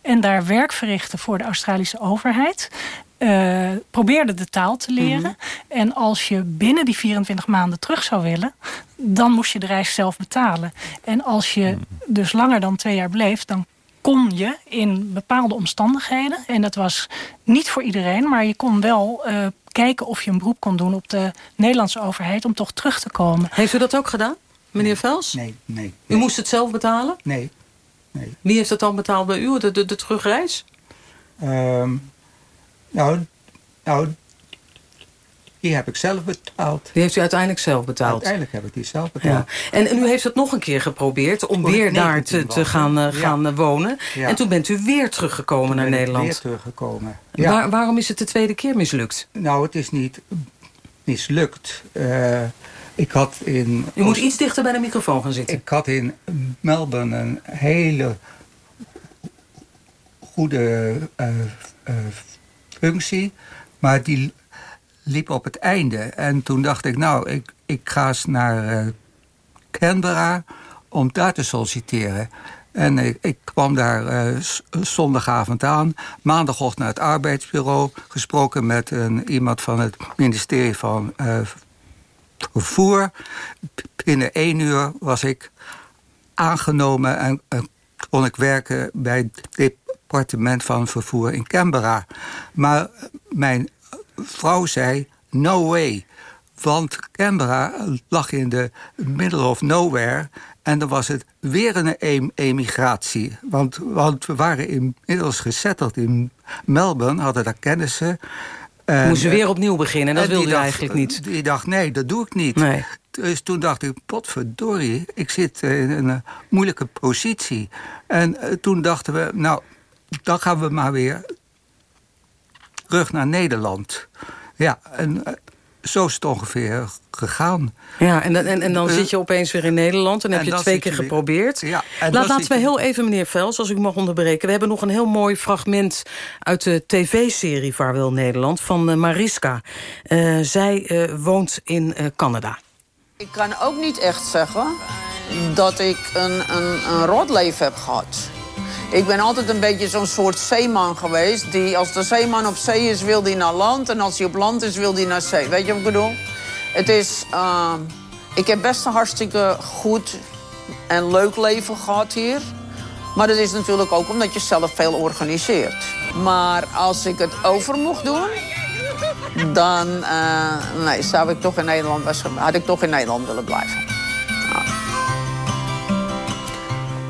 en daar werk verrichten voor de Australische overheid. eh probeerden de taal te leren.
Mhm.
En als je binnen die 24 maanden terug zou willen, dan moest je de reis zelf betalen. En als je dus langer dan twee jaar bleef, dan kon je in bepaalde omstandigheden, en dat was niet voor iedereen, maar je kon wel eh, kijken of je een beroep kon doen op de Nederlandse overheid om toch terug te komen.
Heeft u dat ook gedaan, meneer Vels?
Nee, nee.
U moest het zelf betalen?
Nee. nee.
Wie heeft het dan betaald bij u, de, de, de terugreis?
Ehm, nou, nou, die heb ik zelf betaald.
Die heeft u uiteindelijk zelf betaald?
Uiteindelijk heb ik die zelf
Ja.
betaald.
En, en u heeft het nog een keer geprobeerd om
Toen
weer daar
19
te, te gaan, eh,
ja.
gaan eh, wonen.
Ja.
En toen bent u weer teruggekomen
Toen
naar Nederland.
weer teruggekomen.
Waar- waarom is het de tweede keer mislukt?
Nou, het is niet mislukt. Eh, ik had in...
U moet iets dichter bij de microfoon gaan zitten.
Ik had in Melbourne een hele goede functie, maar die liep op het einde. En toen dacht ik, nou, ik, ik ga eens naar eh, Canberra om daar te solliciteren. En ik, kwam daar eh, zondagavond aan. Maandagochtend naar het arbeidsbureau. Gesproken met een, iemand van het ministerie van eh, Vervoer. Binnen één uur was ik aangenomen en kon ik werken bij het departement van vervoer in Canberra. Maar mijn vrouw zei, no way. Want Canberra lag in de middle of nowhere. En dan was het weer een em- emigratie. Want, want we waren inmiddels gezetteld in Melbourne, hadden daar kennissen. En,
Moesten
eh,
weer opnieuw beginnen, dat
en die
wilde je eigenlijk niet.
Die dacht, nee, dat doe ik niet.
Nee.
Dus toen dacht ik, potverdorie, ik zit eh, in een eh, moeilijke positie. En eh, toen dachten we, nou, dan gaan we maar weer terug naar Nederland. Ja, en eh, zo is het ongeveer gegaan.
Ja, en, dan- en, en dan
Eh,
zit je opeens weer in Nederland... en heb
en
je twee keer geprobeerd.
Ja, en
Laat, laten we heel even, meneer Vels, als ik mag onderbreken. We hebben nog een heel mooi fragment uit de tv-serie Vaarwel Nederland... van eh, Mariska. Eh, zij eh, woont in eh, Canada.
Ik kan ook niet echt zeggen dat ik een, een, een rot leven heb gehad. Ik ben altijd een beetje zo'n soort zeeman geweest... die als de zeeman op zee is, wil die naar land... en als hij op land is, wil hij naar zee. Weet je wat ik bedoel? Het is... eh, ik heb best een hartstikke goed en leuk leven gehad hier. Maar dat is natuurlijk ook omdat je zelf veel organiseert. Maar als ik het over mocht doen... dan eh, nee, zou ik toch in Nederland, was- had ik toch in Nederland willen blijven.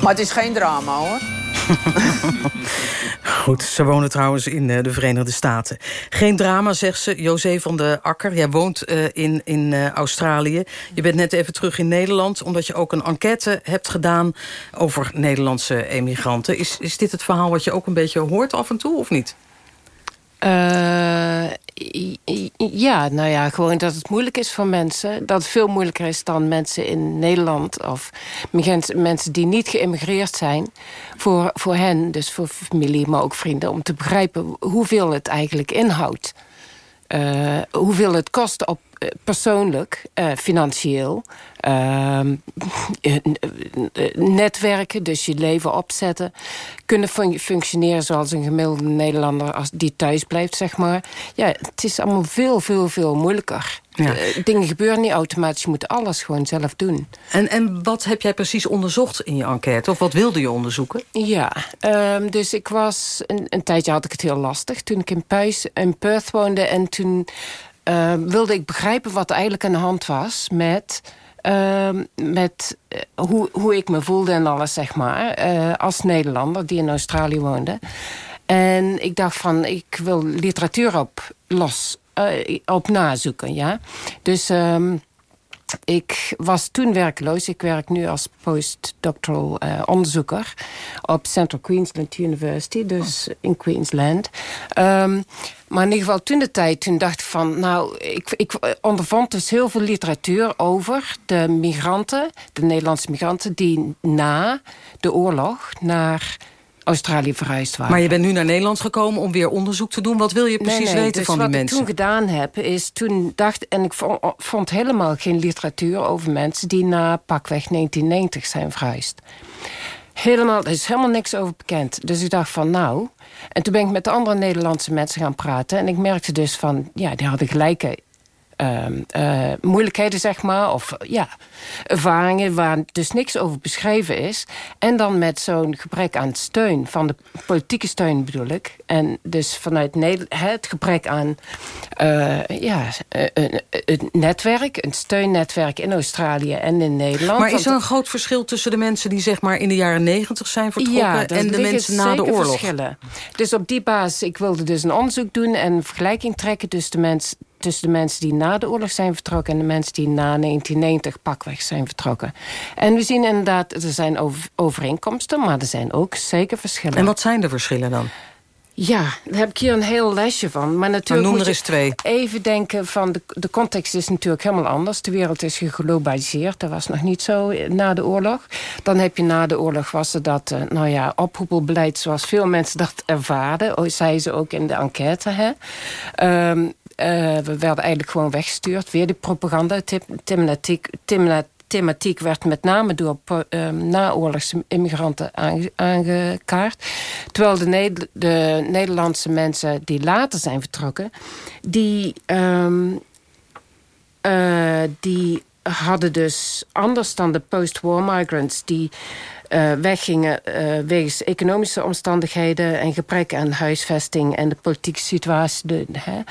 Maar het is geen drama hoor.
Goed, ze wonen trouwens in eh, de Verenigde Staten. Geen drama, zegt ze. José van de Akker, jij woont eh, in, in eh, Australië. Je bent net even terug in Nederland... omdat je ook een enquête hebt gedaan over Nederlandse emigranten. Is, is dit het verhaal wat je ook een beetje hoort af en toe, of niet?
Eh, ja, nou ja, gewoon dat het moeilijk is voor mensen. Dat het veel moeilijker is dan mensen in Nederland... of mensen die niet geïmmigreerd zijn. Voor, voor hen, dus voor familie, maar ook vrienden... om te begrijpen hoeveel het eigenlijk inhoudt. Eh, hoeveel het kost op, eh, persoonlijk, eh, financieel. Ehm, eh, netwerken, dus je leven opzetten. Kunnen fun- functioneren zoals een gemiddelde Nederlander... Als die thuis blijft, zeg maar. Ja, het is allemaal veel, veel, veel moeilijker.
Ja.
Eh, dingen gebeuren niet automatisch. Je moet alles gewoon zelf doen.
En, en wat heb jij precies onderzocht in je enquête? Of wat wilde je onderzoeken?
Ja, ehm, dus ik was... Een, een tijdje had ik het heel lastig toen ik in, Puis, in Perth woonde. En toen ehm, wilde ik begrijpen wat er eigenlijk aan de hand was met... ehm, met eh, hoe, hoe ik me voelde en alles, zeg maar. eh, als Nederlander die in Australië woonde. En ik dacht van, ik wil literatuur op los, eh, op nazoeken, ja. Dus... ehm, ik was toen werkloos. Ik werk nu als postdoctoral eh, onderzoeker op Central Queensland University, dus in Queensland. Ehm, maar in ieder geval toen de tijd, toen dacht ik van, nou, ik, ik ondervond dus heel veel literatuur over de migranten, de Nederlandse migranten, die na de oorlog naar Australië verhuisd waren.
Maar je bent nu naar Nederland gekomen om weer onderzoek te doen. Wat wil je precies
Nee, nee,
weten
dus
van die
wat
mensen?
ik toen gedaan heb, is toen dacht... en ik vond, vond helemaal geen literatuur over mensen... die na pakweg 1990 zijn verhuisd. Helemaal, er is helemaal niks over bekend. Dus ik dacht van nou... En toen ben ik met de andere Nederlandse mensen gaan praten... en ik merkte dus van, ja, die hadden gelijke... ehm, eh, moeilijkheden, zeg maar, of ja, ervaringen waar dus niks over beschreven is. En dan met zo'n gebrek aan steun, van de politieke steun bedoel ik. En dus vanuit Nederland, het gebrek aan eh, ja, eh, een, een netwerk, een steunnetwerk in Australië en in Nederland.
Maar is er een groot verschil tussen de mensen die zeg maar in de jaren negentig zijn vertrokken
ja, er
en de mensen na de oorlog?
Verschillen. Dus op die basis, ik wilde dus een onderzoek doen en een vergelijking trekken tussen de, mens, tussen de mensen die na de oorlog zijn vertrokken en de mensen die na 1990 pakweg zijn vertrokken. En we zien inderdaad, er zijn over- overeenkomsten, maar er zijn ook zeker verschillen.
En wat zijn de verschillen dan?
Ja, daar heb ik hier een heel lesje van. Maar natuurlijk
noem
moet
er eens twee.
even denken van... De, de context is natuurlijk helemaal anders. De wereld is geglobaliseerd. Dat was nog niet zo na de oorlog. Dan heb je na de oorlog was er dat... eh, nou ja, oproepelbeleid zoals veel mensen dat ervaarden. Oh, zei ze ook in de enquête. Hè? Ehm, eh, we werden eigenlijk gewoon weggestuurd. Weer die propaganda, tim- timnatiek- timna- thematiek werd met name door uh, naoorlogse immigranten aange aangekaart. Terwijl de, de, Nederlandse mensen die later zijn vertrokken... die, um, uh, die hadden dus anders dan de post-war migrants... die uh, weggingen wegens economische omstandigheden... en gebrek aan huisvesting en de politieke situatie... De, hè,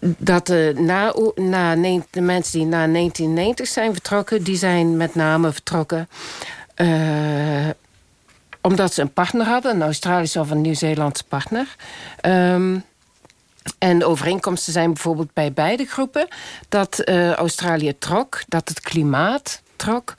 dat de, na, na, de mensen die na 1990 zijn vertrokken... die zijn met name vertrokken... Uh, omdat ze een partner hadden, een Australische of een Nieuw-Zeelandse partner. Um, en overeenkomsten zijn bijvoorbeeld bij beide groepen... dat uh, Australië trok, dat het klimaat trok,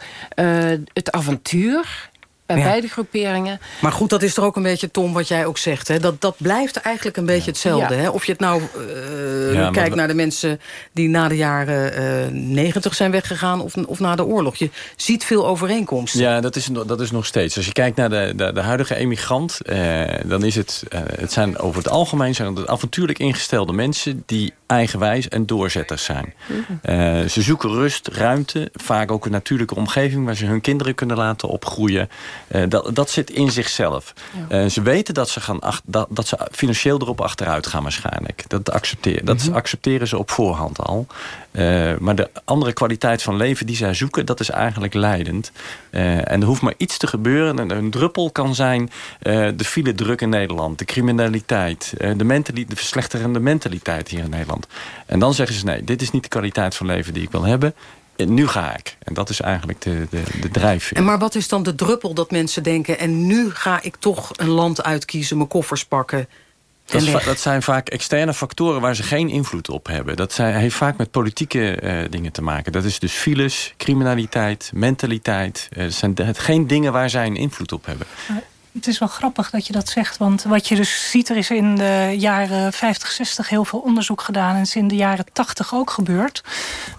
het avontuur bij ja. beide groeperingen.
Maar goed, dat is er ook een beetje, Tom, wat jij ook zegt. Hè? Dat, dat blijft eigenlijk een beetje hetzelfde. Ja. Hè? Of je het nou uh, ja, kijkt naar de mensen die na de jaren negentig uh, zijn weggegaan... Of, of na de oorlog. Je ziet veel overeenkomsten.
Ja, dat is, dat is nog steeds. Als je kijkt naar de, de, de huidige emigrant... Uh, dan is het, het zijn over het algemeen zijn het avontuurlijk ingestelde mensen... die eigenwijs en doorzetters zijn. Uh, ze zoeken rust, ruimte, vaak ook een natuurlijke omgeving... waar ze hun kinderen kunnen laten opgroeien. Uh, dat, dat zit in zichzelf. Uh, ze weten dat ze, gaan ach, dat, dat, ze financieel erop achteruit gaan waarschijnlijk. Dat, accepteren, dat -hmm. accepteren ze op voorhand al. Maar de andere kwaliteit van leven die zij zoeken... dat is eigenlijk leidend. en er hoeft maar iets te gebeuren. En een druppel kan zijn de file druk in Nederland. De criminaliteit. de, mentali de verslechterende mentaliteit hier in Nederland. En dan zeggen ze, nee, dit is niet de kwaliteit van leven die ik wil hebben. En nu ga ik. En dat is eigenlijk de, de, de drijfveer.
En maar wat is dan de druppel dat mensen denken... en nu ga ik toch een land uitkiezen, mijn koffers pakken...
Dat, is, dat, zijn vaak externe factoren waar ze geen invloed op hebben. Dat zijn, heeft vaak met politieke uh, dingen te maken. Dat is dus files, criminaliteit, mentaliteit. Uh, dat zijn de, geen dingen waar zij een invloed op hebben.
Het is wel grappig dat je dat zegt. Want wat je dus ziet, er is in de jaren 50, 60 heel veel onderzoek gedaan. En het is in de jaren 80 ook gebeurd.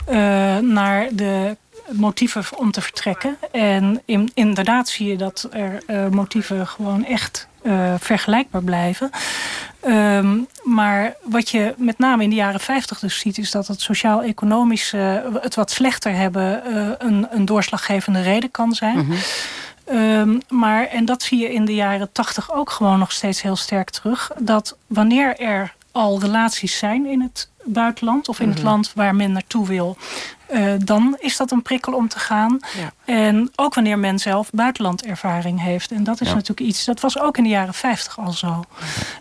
Uh, naar de motieven om te vertrekken. En in, inderdaad zie je dat er uh, motieven gewoon echt uh, vergelijkbaar blijven. Um, maar wat je met name in de jaren 50 dus ziet... is dat het sociaal-economisch het wat slechter hebben... een, een doorslaggevende reden kan zijn. Mm -hmm. Um, maar, en dat zie je in de jaren tachtig ook gewoon nog steeds heel sterk terug... dat wanneer er al relaties zijn in het buitenland... of in mm -hmm. het land waar men naartoe wil... Uh, dan is dat een prikkel om te gaan. Ja. En ook wanneer men zelf buitenlandervaring heeft. En dat is ja. natuurlijk iets, dat was ook in de jaren 50 al zo.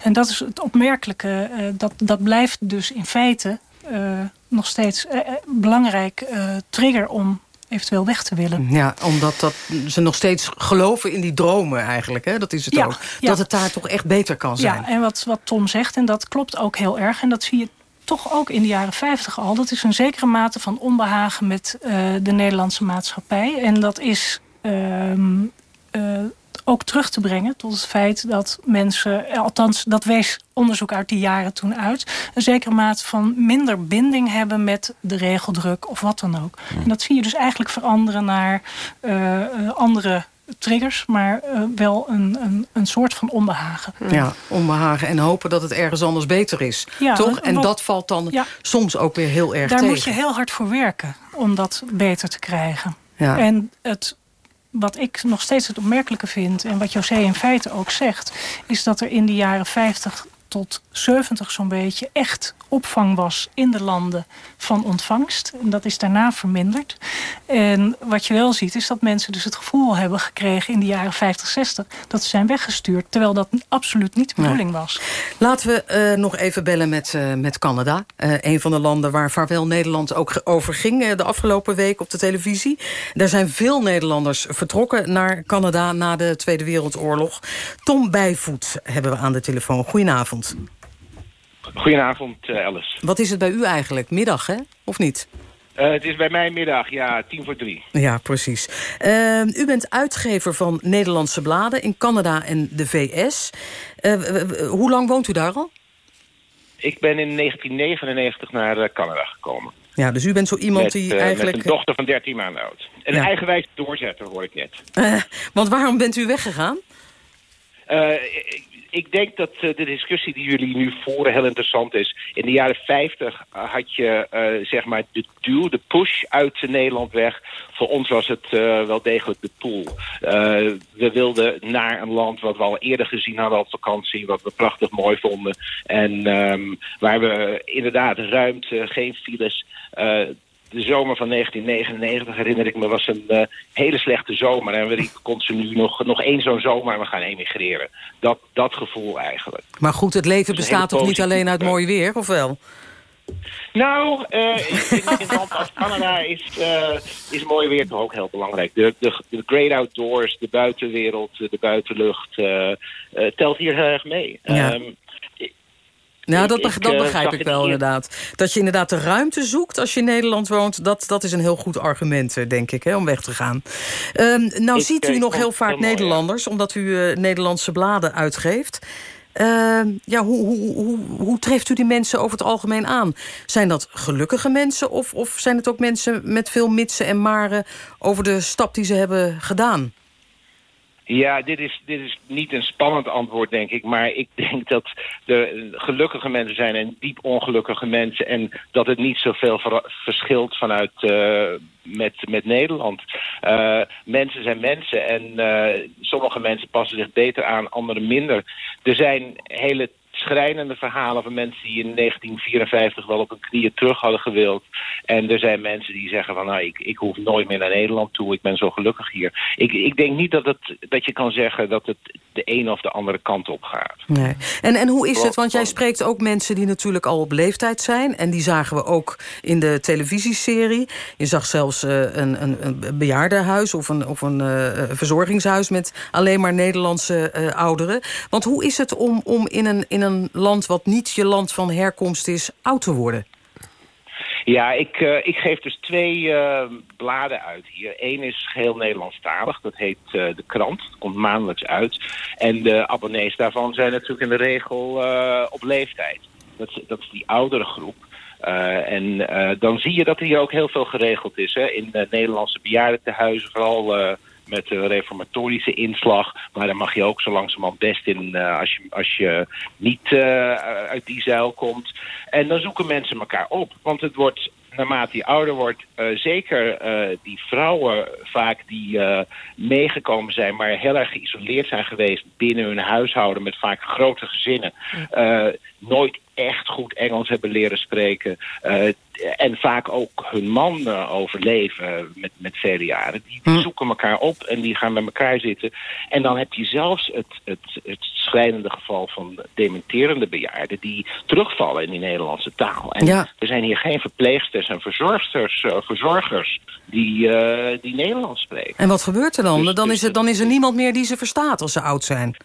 En dat is het opmerkelijke. Uh, dat, dat blijft dus in feite uh, nog steeds belangrijk trigger om eventueel weg te willen.
Ja, omdat dat, ze nog steeds geloven in die dromen eigenlijk. Hè? Dat is het
ja,
ook.
Ja.
Dat het daar toch echt beter kan zijn.
Ja, en wat, wat Tom zegt, en dat klopt ook heel erg. En dat zie je toch ook in de jaren 50 al. Dat is een zekere mate van onbehagen met uh, de Nederlandse maatschappij. En dat is... Uh, uh, ook terug te brengen tot het feit dat mensen, althans dat wees onderzoek uit die jaren toen uit, een zekere mate van minder binding hebben met de regeldruk of wat dan ook. En dat zie je dus eigenlijk veranderen naar uh, andere triggers, maar uh, wel een, een, een soort van onbehagen.
Ja, onbehagen en hopen dat het ergens anders beter is. Ja, toch? En wat, dat valt dan ja, soms ook weer heel erg
daar
tegen.
Daar moet je heel hard voor werken om dat beter te krijgen. Ja. En het wat ik nog steeds het opmerkelijke vind... en wat José in feite ook zegt... is dat er in de jaren 50 tot 70 zo'n beetje echt opvang was in de landen van ontvangst. En dat is daarna verminderd. En wat je wel ziet is dat mensen dus het gevoel hebben gekregen in de jaren 50, 60... dat ze zijn weggestuurd, terwijl dat absoluut niet de bedoeling was.
Laten we uh, nog even bellen met, uh, met Canada. Uh, een van de landen waar Vaarwel Nederland ook over ging de afgelopen week op de televisie. Er zijn veel Nederlanders vertrokken naar Canada na de Tweede Wereldoorlog. Tom Bijvoet hebben we aan de telefoon. Goedenavond.
Goedenavond, uh, Alice.
Wat is het bij u eigenlijk? Middag, hè? Of niet?
Uh, het is bij mij middag, ja, tien voor drie.
Ja, precies. Uh, u bent uitgever van Nederlandse bladen in Canada en de VS. hoe lang woont u daar al?
Ik ben in 1999 naar Canada gekomen.
Ja, dus u bent zo iemand
met,
die eigenlijk...
Met een dochter van 13 maanden oud. Ja. een eigenwijs doorzetter, hoor ik net.
want waarom bent u weggegaan?
ik, ik denk dat eh, de discussie die jullie nu voeren heel interessant is. In de jaren 50 had je eh, zeg maar de duw, de push uit Nederland weg. Voor ons was het eh, wel degelijk de pool. Eh, we wilden naar een land wat we al eerder gezien hadden op vakantie. Wat we prachtig mooi vonden. En ehm, waar we inderdaad ruimte, geen files... de zomer van 1999, herinner ik me, was een eh, hele slechte zomer. En we continu nog, nog één zo'n zomer en we gaan emigreren. Dat, dat gevoel eigenlijk.
Maar goed, het leven bestaat toch niet alleen uit mooi weer, of wel?
Nou, eh, in, een land als Canada is, eh, is mooi weer toch ook heel belangrijk. De, de, de great outdoors, de buitenwereld, de buitenlucht, telt hier heel erg mee.
Ja.
Ehm,
Nou, dat,
ik,
beg- dat
eh,
begrijp ik wel inderdaad. Dat je inderdaad de ruimte zoekt als je in Nederland woont... dat, dat is een heel goed argument, eh, denk ik, hè, om weg te gaan. Ehm, nou
Ik,
ziet
eh,
u
ik
nog heel vaak. Nederlanders... omdat u eh, Nederlandse bladen uitgeeft. Ehm, ja, hoe, hoe, hoe, hoe treft u die mensen over het algemeen aan? Zijn dat gelukkige mensen of, of zijn het ook mensen met veel mitsen en maren... over de stap die ze hebben gedaan?
Ja, dit is, dit is niet een spannend antwoord, denk ik. Maar ik denk dat er gelukkige mensen zijn en diep ongelukkige mensen. En dat het niet zoveel ver- verschilt vanuit eh, met, met Nederland. Eh, mensen zijn mensen en eh, sommige mensen passen zich beter aan, anderen minder. Er zijn hele schrijnende verhalen van mensen die in 1954 wel op hun knieën terug hadden gewild. En er zijn mensen die zeggen van nou, ik, ik hoef nooit meer naar Nederland toe, ik ben zo gelukkig hier. Ik, ik denk niet dat, het, dat je kan zeggen dat het de ene of de andere kant op gaat.
Nee. En, en hoe is het? Want jij spreekt ook mensen die natuurlijk al op leeftijd zijn. En die zagen we ook in de televisieserie. Je zag zelfs eh, een, een, een bejaardenhuis of een, of een eh, verzorgingshuis... met alleen maar Nederlandse eh, ouderen. Want hoe is het om, om in, een, in een land wat niet je land van herkomst is... oud te worden?
Ja, ik, eh, ik geef dus twee eh, bladen uit hier. Eén is geheel Nederlandstalig, dat heet eh, De Krant. Het komt maandelijks uit. En de abonnees daarvan zijn natuurlijk in de regel op leeftijd. Dat, dat is die oudere groep. En dan zie je dat er hier ook heel veel geregeld is. Hè? In de Nederlandse bejaardentehuizen, vooral met de reformatorische inslag. Maar daar mag je ook zo langzamerhand best in eh, als, je, als je niet eh, uit die zuil komt. En dan zoeken mensen elkaar op. Want het wordt, naarmate je ouder wordt, eh, zeker eh, die vrouwen vaak die eh, meegekomen zijn... maar heel erg geïsoleerd zijn geweest binnen hun huishouden... met vaak grote gezinnen. Nooit echt goed Engels hebben leren spreken. eh, en vaak ook hun man eh, overleven met, met vele jaren. Die, die zoeken elkaar op en die gaan bij elkaar zitten. En dan heb je zelfs het, het, het schrijnende geval van dementerende bejaarden... die terugvallen in die Nederlandse taal. En
Ja.
er zijn hier geen verpleegsters en verzorgsters, eh, verzorgers die, die Nederlands spreken.
En wat gebeurt er dan?
Dus-
dan,
dus
is er, dan is er niemand meer die ze verstaat als ze oud zijn.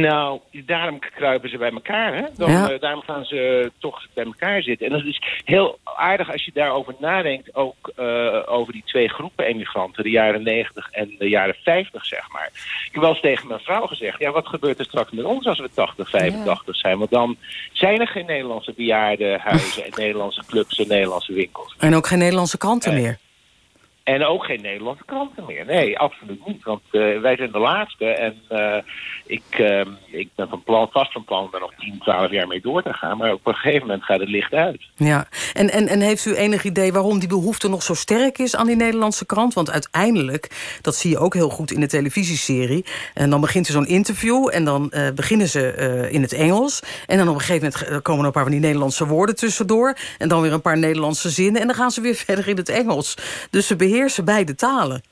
Nou, daarom kruipen ze bij elkaar. Hè? Dan,
Ja.
eh, daarom gaan ze toch bij elkaar zitten. En dat is heel aardig als je daarover nadenkt. Ook eh, over die twee groepen emigranten. De jaren 90 en de jaren 50, zeg maar. Ik heb wel eens tegen mijn vrouw gezegd... ja, wat gebeurt er straks met ons als we 80, 85 zijn? Want dan zijn er geen Nederlandse bejaardenhuizen... en Nederlandse clubs en Nederlandse winkels.
En ook geen Nederlandse kranten
Eh,
meer.
En ook geen Nederlandse kranten meer. Nee, absoluut niet. Want eh, wij zijn de laatste. En eh, ik, eh, ik ben van plan, vast van plan daar nog 10, 12 jaar mee door te gaan. Maar op een gegeven moment gaat het licht uit.
Ja, en, en, en heeft u enig idee waarom die behoefte nog zo sterk is aan die Nederlandse krant? Want uiteindelijk, dat zie je ook heel goed in de televisieserie... en dan begint er zo'n interview en dan eh, beginnen ze in het Engels... en dan op een gegeven moment komen er een paar van die Nederlandse woorden tussendoor... en dan weer een paar Nederlandse zinnen en dan gaan ze weer verder in het Engels. Dus ze beheersen beide talen.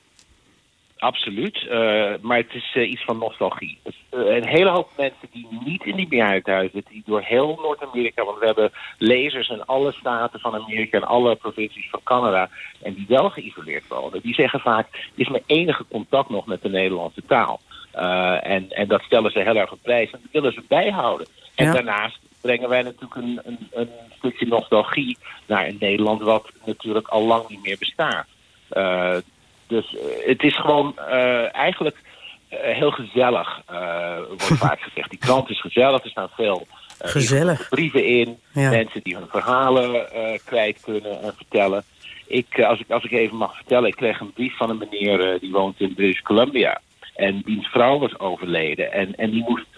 Absoluut. Eh, maar het is eh, iets van nostalgie. Eh, een hele hoop mensen die niet in die bejaardenhuis zitten... die door heel Noord-Amerika... want we hebben lezers in alle staten van Amerika... en alle provincies van Canada... en die wel geïsoleerd wonen... die zeggen vaak... is mijn enige contact nog met de Nederlandse taal. En, en dat stellen ze heel erg op prijs. En dat willen ze bijhouden. En
Ja.
daarnaast brengen wij natuurlijk een, een, een stukje nostalgie... naar een Nederland wat natuurlijk al lang niet meer bestaat. Eh, dus eh, het is gewoon eh, eigenlijk heel gezellig, wordt vaak gezegd. Die krant is gezellig, er staan veel
Gezellig.
brieven in.
Ja.
Mensen die hun verhalen kwijt kunnen en vertellen. Ik, als, ik, als ik even mag vertellen, ik kreeg een brief van een meneer die woont in British Columbia. En diens vrouw was overleden. En, en die moest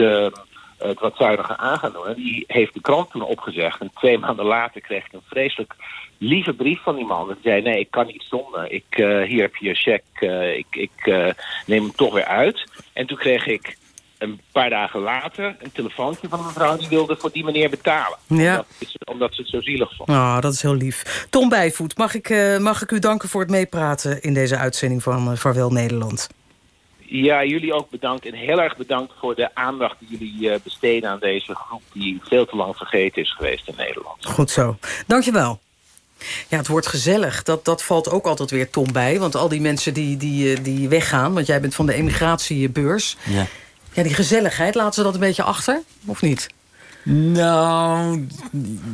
het wat zuiniger aan gaan doen. En die heeft de krant toen opgezegd. En twee maanden later kreeg ik een vreselijk lieve brief van die man. Die zei, nee, ik kan niet zonder. Ik, eh, hier heb je je cheque. Eh, ik ik eh, neem hem toch weer uit. En toen kreeg ik een paar dagen later een telefoontje van een mevrouw... die wilde voor die meneer betalen.
Ja.
Omdat, omdat ze het zo zielig vond.
Ah, dat is heel lief. Tom Bijvoet, mag ik, eh, mag ik u danken voor het meepraten... in deze uitzending van Vaarwel Nederland.
Ja, jullie ook bedankt. En heel erg bedankt voor de aandacht die jullie eh, besteden aan deze groep... die veel te lang vergeten is geweest in Nederland.
Goed zo. Dankjewel. Ja, het wordt gezellig. Dat, dat valt ook altijd weer Tom bij. Want al die mensen die, die, eh, die weggaan... want jij bent van de emigratiebeurs...
Ja.
Ja, die gezelligheid, laten ze dat een beetje achter? Of niet?
Nou,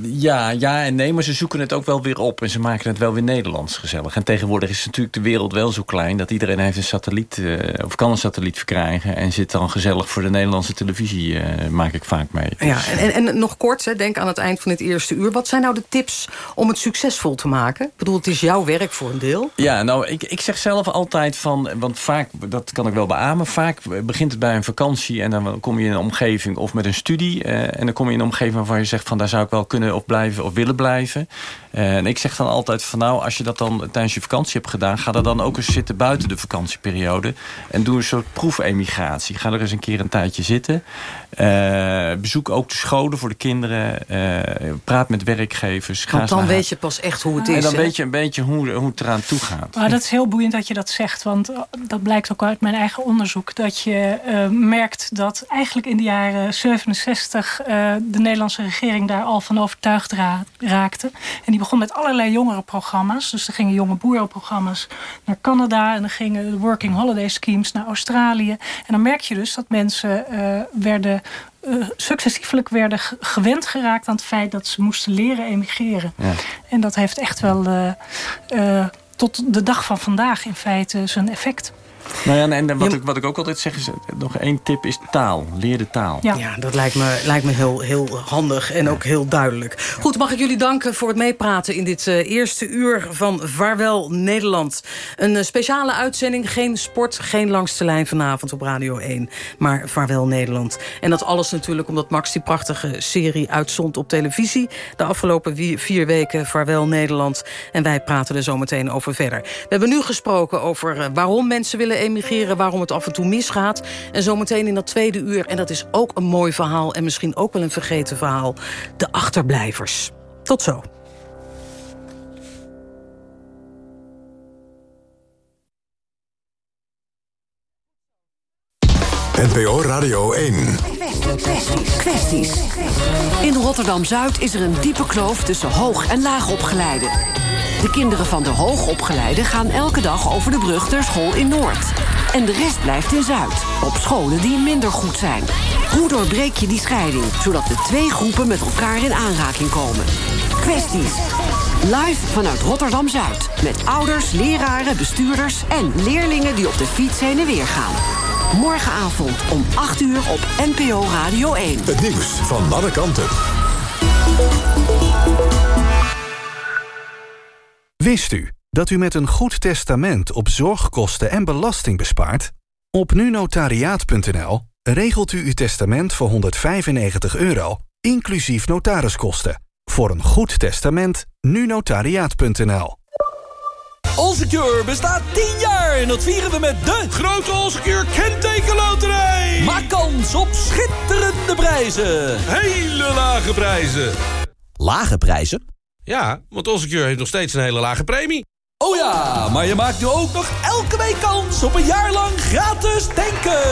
ja, ja en nee, maar ze zoeken het ook wel weer op... en ze maken het wel weer Nederlands gezellig. En tegenwoordig is natuurlijk de wereld wel zo klein... dat iedereen heeft een satelliet, eh, of kan een satelliet verkrijgen... en zit dan gezellig voor de Nederlandse televisie, eh, maak ik vaak mee.
Ja, en, en, en nog kort, hè, denk aan het eind van het eerste uur. Wat zijn nou de tips om het succesvol te maken? Ik bedoel, het is jouw werk voor een deel.
Ja, nou, ik, ik zeg zelf altijd van... want vaak, dat kan ik wel beamen... vaak begint het bij een vakantie... en dan kom je in een omgeving of met een studie... eh, en dan kom in een omgeving waarvan je zegt... van daar zou ik wel kunnen of blijven of willen blijven. Eh, en ik zeg dan altijd van nou, als je dat dan tijdens je vakantie hebt gedaan... ga er dan ook eens zitten buiten de vakantieperiode... en doe een soort proefemigratie. Ga er eens een keer een tijdje zitten. Eh, bezoek ook de scholen voor de kinderen. eh, praat met werkgevers.
Want dan weet je pas echt hoe het is.
En dan weet je een beetje hoe, hoe het eraan toe gaat.
Maar dat is heel boeiend dat je dat zegt. Want eh, dat blijkt ook uit mijn eigen onderzoek. Dat je eh, merkt dat eigenlijk in de jaren 67... eh, de Nederlandse regering daar al van overtuigd ra- raakte. En die begon met allerlei jongerenprogramma's. Dus er gingen jonge boerenprogramma's naar Canada. En dan gingen de Working Holiday Schemes naar Australië. En dan merk je dus dat mensen eh, werden... eh, successievelijk werden ge- gewend geraakt aan het feit dat ze moesten leren emigreren.
Ja.
En dat heeft echt wel eh, eh, tot de dag van vandaag in feite zijn effect.
Nou ja, en, en wat, ik, wat ik ook altijd zeg is, eh, nog één tip is taal. Leer de taal.
Ja, dat lijkt me, lijkt me heel, heel handig en ook heel duidelijk. Goed, mag ik jullie danken voor het meepraten in dit eh, eerste uur van Vaarwel Nederland. Een eh, speciale uitzending, geen sport, geen langste lijn vanavond op Radio 1. Maar Vaarwel Nederland. En dat alles natuurlijk omdat Max die prachtige serie uitzond op televisie. De afgelopen vier weken Vaarwel Nederland. En wij praten er zo meteen over verder. We hebben nu gesproken over eh, waarom mensen willen emigreren... waarom het af en toe misgaat. En zometeen in dat tweede uur, en dat is ook een mooi verhaal... en misschien ook wel een vergeten verhaal, de achterblijvers. Tot zo.
NPO Radio 1.
Kwesties. In Rotterdam-Zuid is er een diepe kloof tussen hoog- en laagopgeleiden. De kinderen van de hoogopgeleiden gaan elke dag over de brug naar school in Noord. En de rest blijft in Zuid, op scholen die minder goed zijn. Hoe doorbreek je die scheiding, zodat de twee groepen met elkaar in aanraking komen? Kwesties. Live vanuit Rotterdam-Zuid. Met ouders, leraren, bestuurders en leerlingen die op de fiets heen en weer gaan. Morgenavond om 8 uur op NPO Radio 1.
Het nieuws van alle kanten.
Wist u dat u met een goed testament op zorgkosten en belasting bespaart? Op nunotariaat.nl regelt u uw testament voor 195 euro, inclusief notariskosten. Voor een goed testament, nunotariaat.nl.
Allsecure bestaat 10 jaar en dat vieren we met de grote Allsecure kentekenloterij. Maak kans op schitterende prijzen.
Hele lage prijzen.
Lage prijzen?
Ja, want Allsecure heeft nog steeds een hele lage premie.
Oh ja, maar je maakt nu ook nog elke week kans op een jaar lang gratis tanken.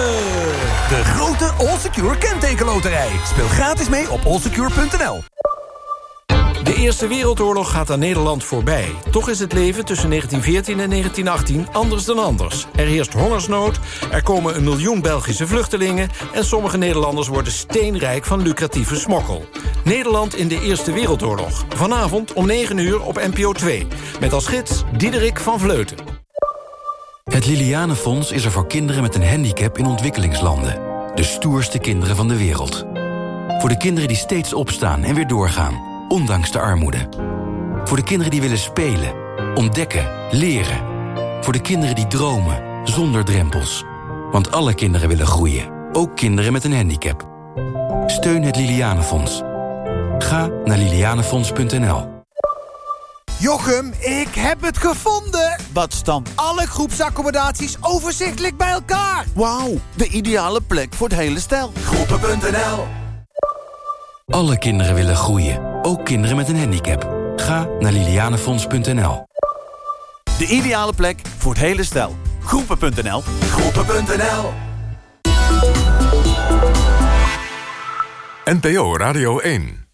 De grote Allsecure kentekenloterij. Speel gratis mee op allsecure.nl.
De Eerste Wereldoorlog gaat aan Nederland voorbij. Toch is het leven tussen 1914 en 1918 anders dan anders. Er heerst hongersnood, er komen een miljoen Belgische vluchtelingen... en sommige Nederlanders worden steenrijk van lucratieve smokkel. Nederland in de Eerste Wereldoorlog. Vanavond om 9 uur op NPO 2. Met als gids Diederik van Vleuten.
Het Lilianenfonds is er voor kinderen met een handicap in ontwikkelingslanden. De stoerste kinderen van de wereld. Voor de kinderen die steeds opstaan en weer doorgaan, ondanks de armoede. Voor de kinderen die willen spelen, ontdekken, leren. Voor de kinderen die dromen, zonder drempels. Want alle kinderen willen groeien, ook kinderen met een handicap. Steun het Lilianenfonds. Ga naar lilianenfonds.nl.
Jochem, ik heb het gevonden! Wat? Alle groepsaccommodaties overzichtelijk bij elkaar.
Wauw, de ideale plek voor het hele stel.
Groepen.nl
Alle kinderen willen groeien, ook kinderen met een handicap. Ga naar lilianenfonds.nl.
De ideale plek voor het hele stel. Groepen.nl.
Groepen.nl
NPO Radio 1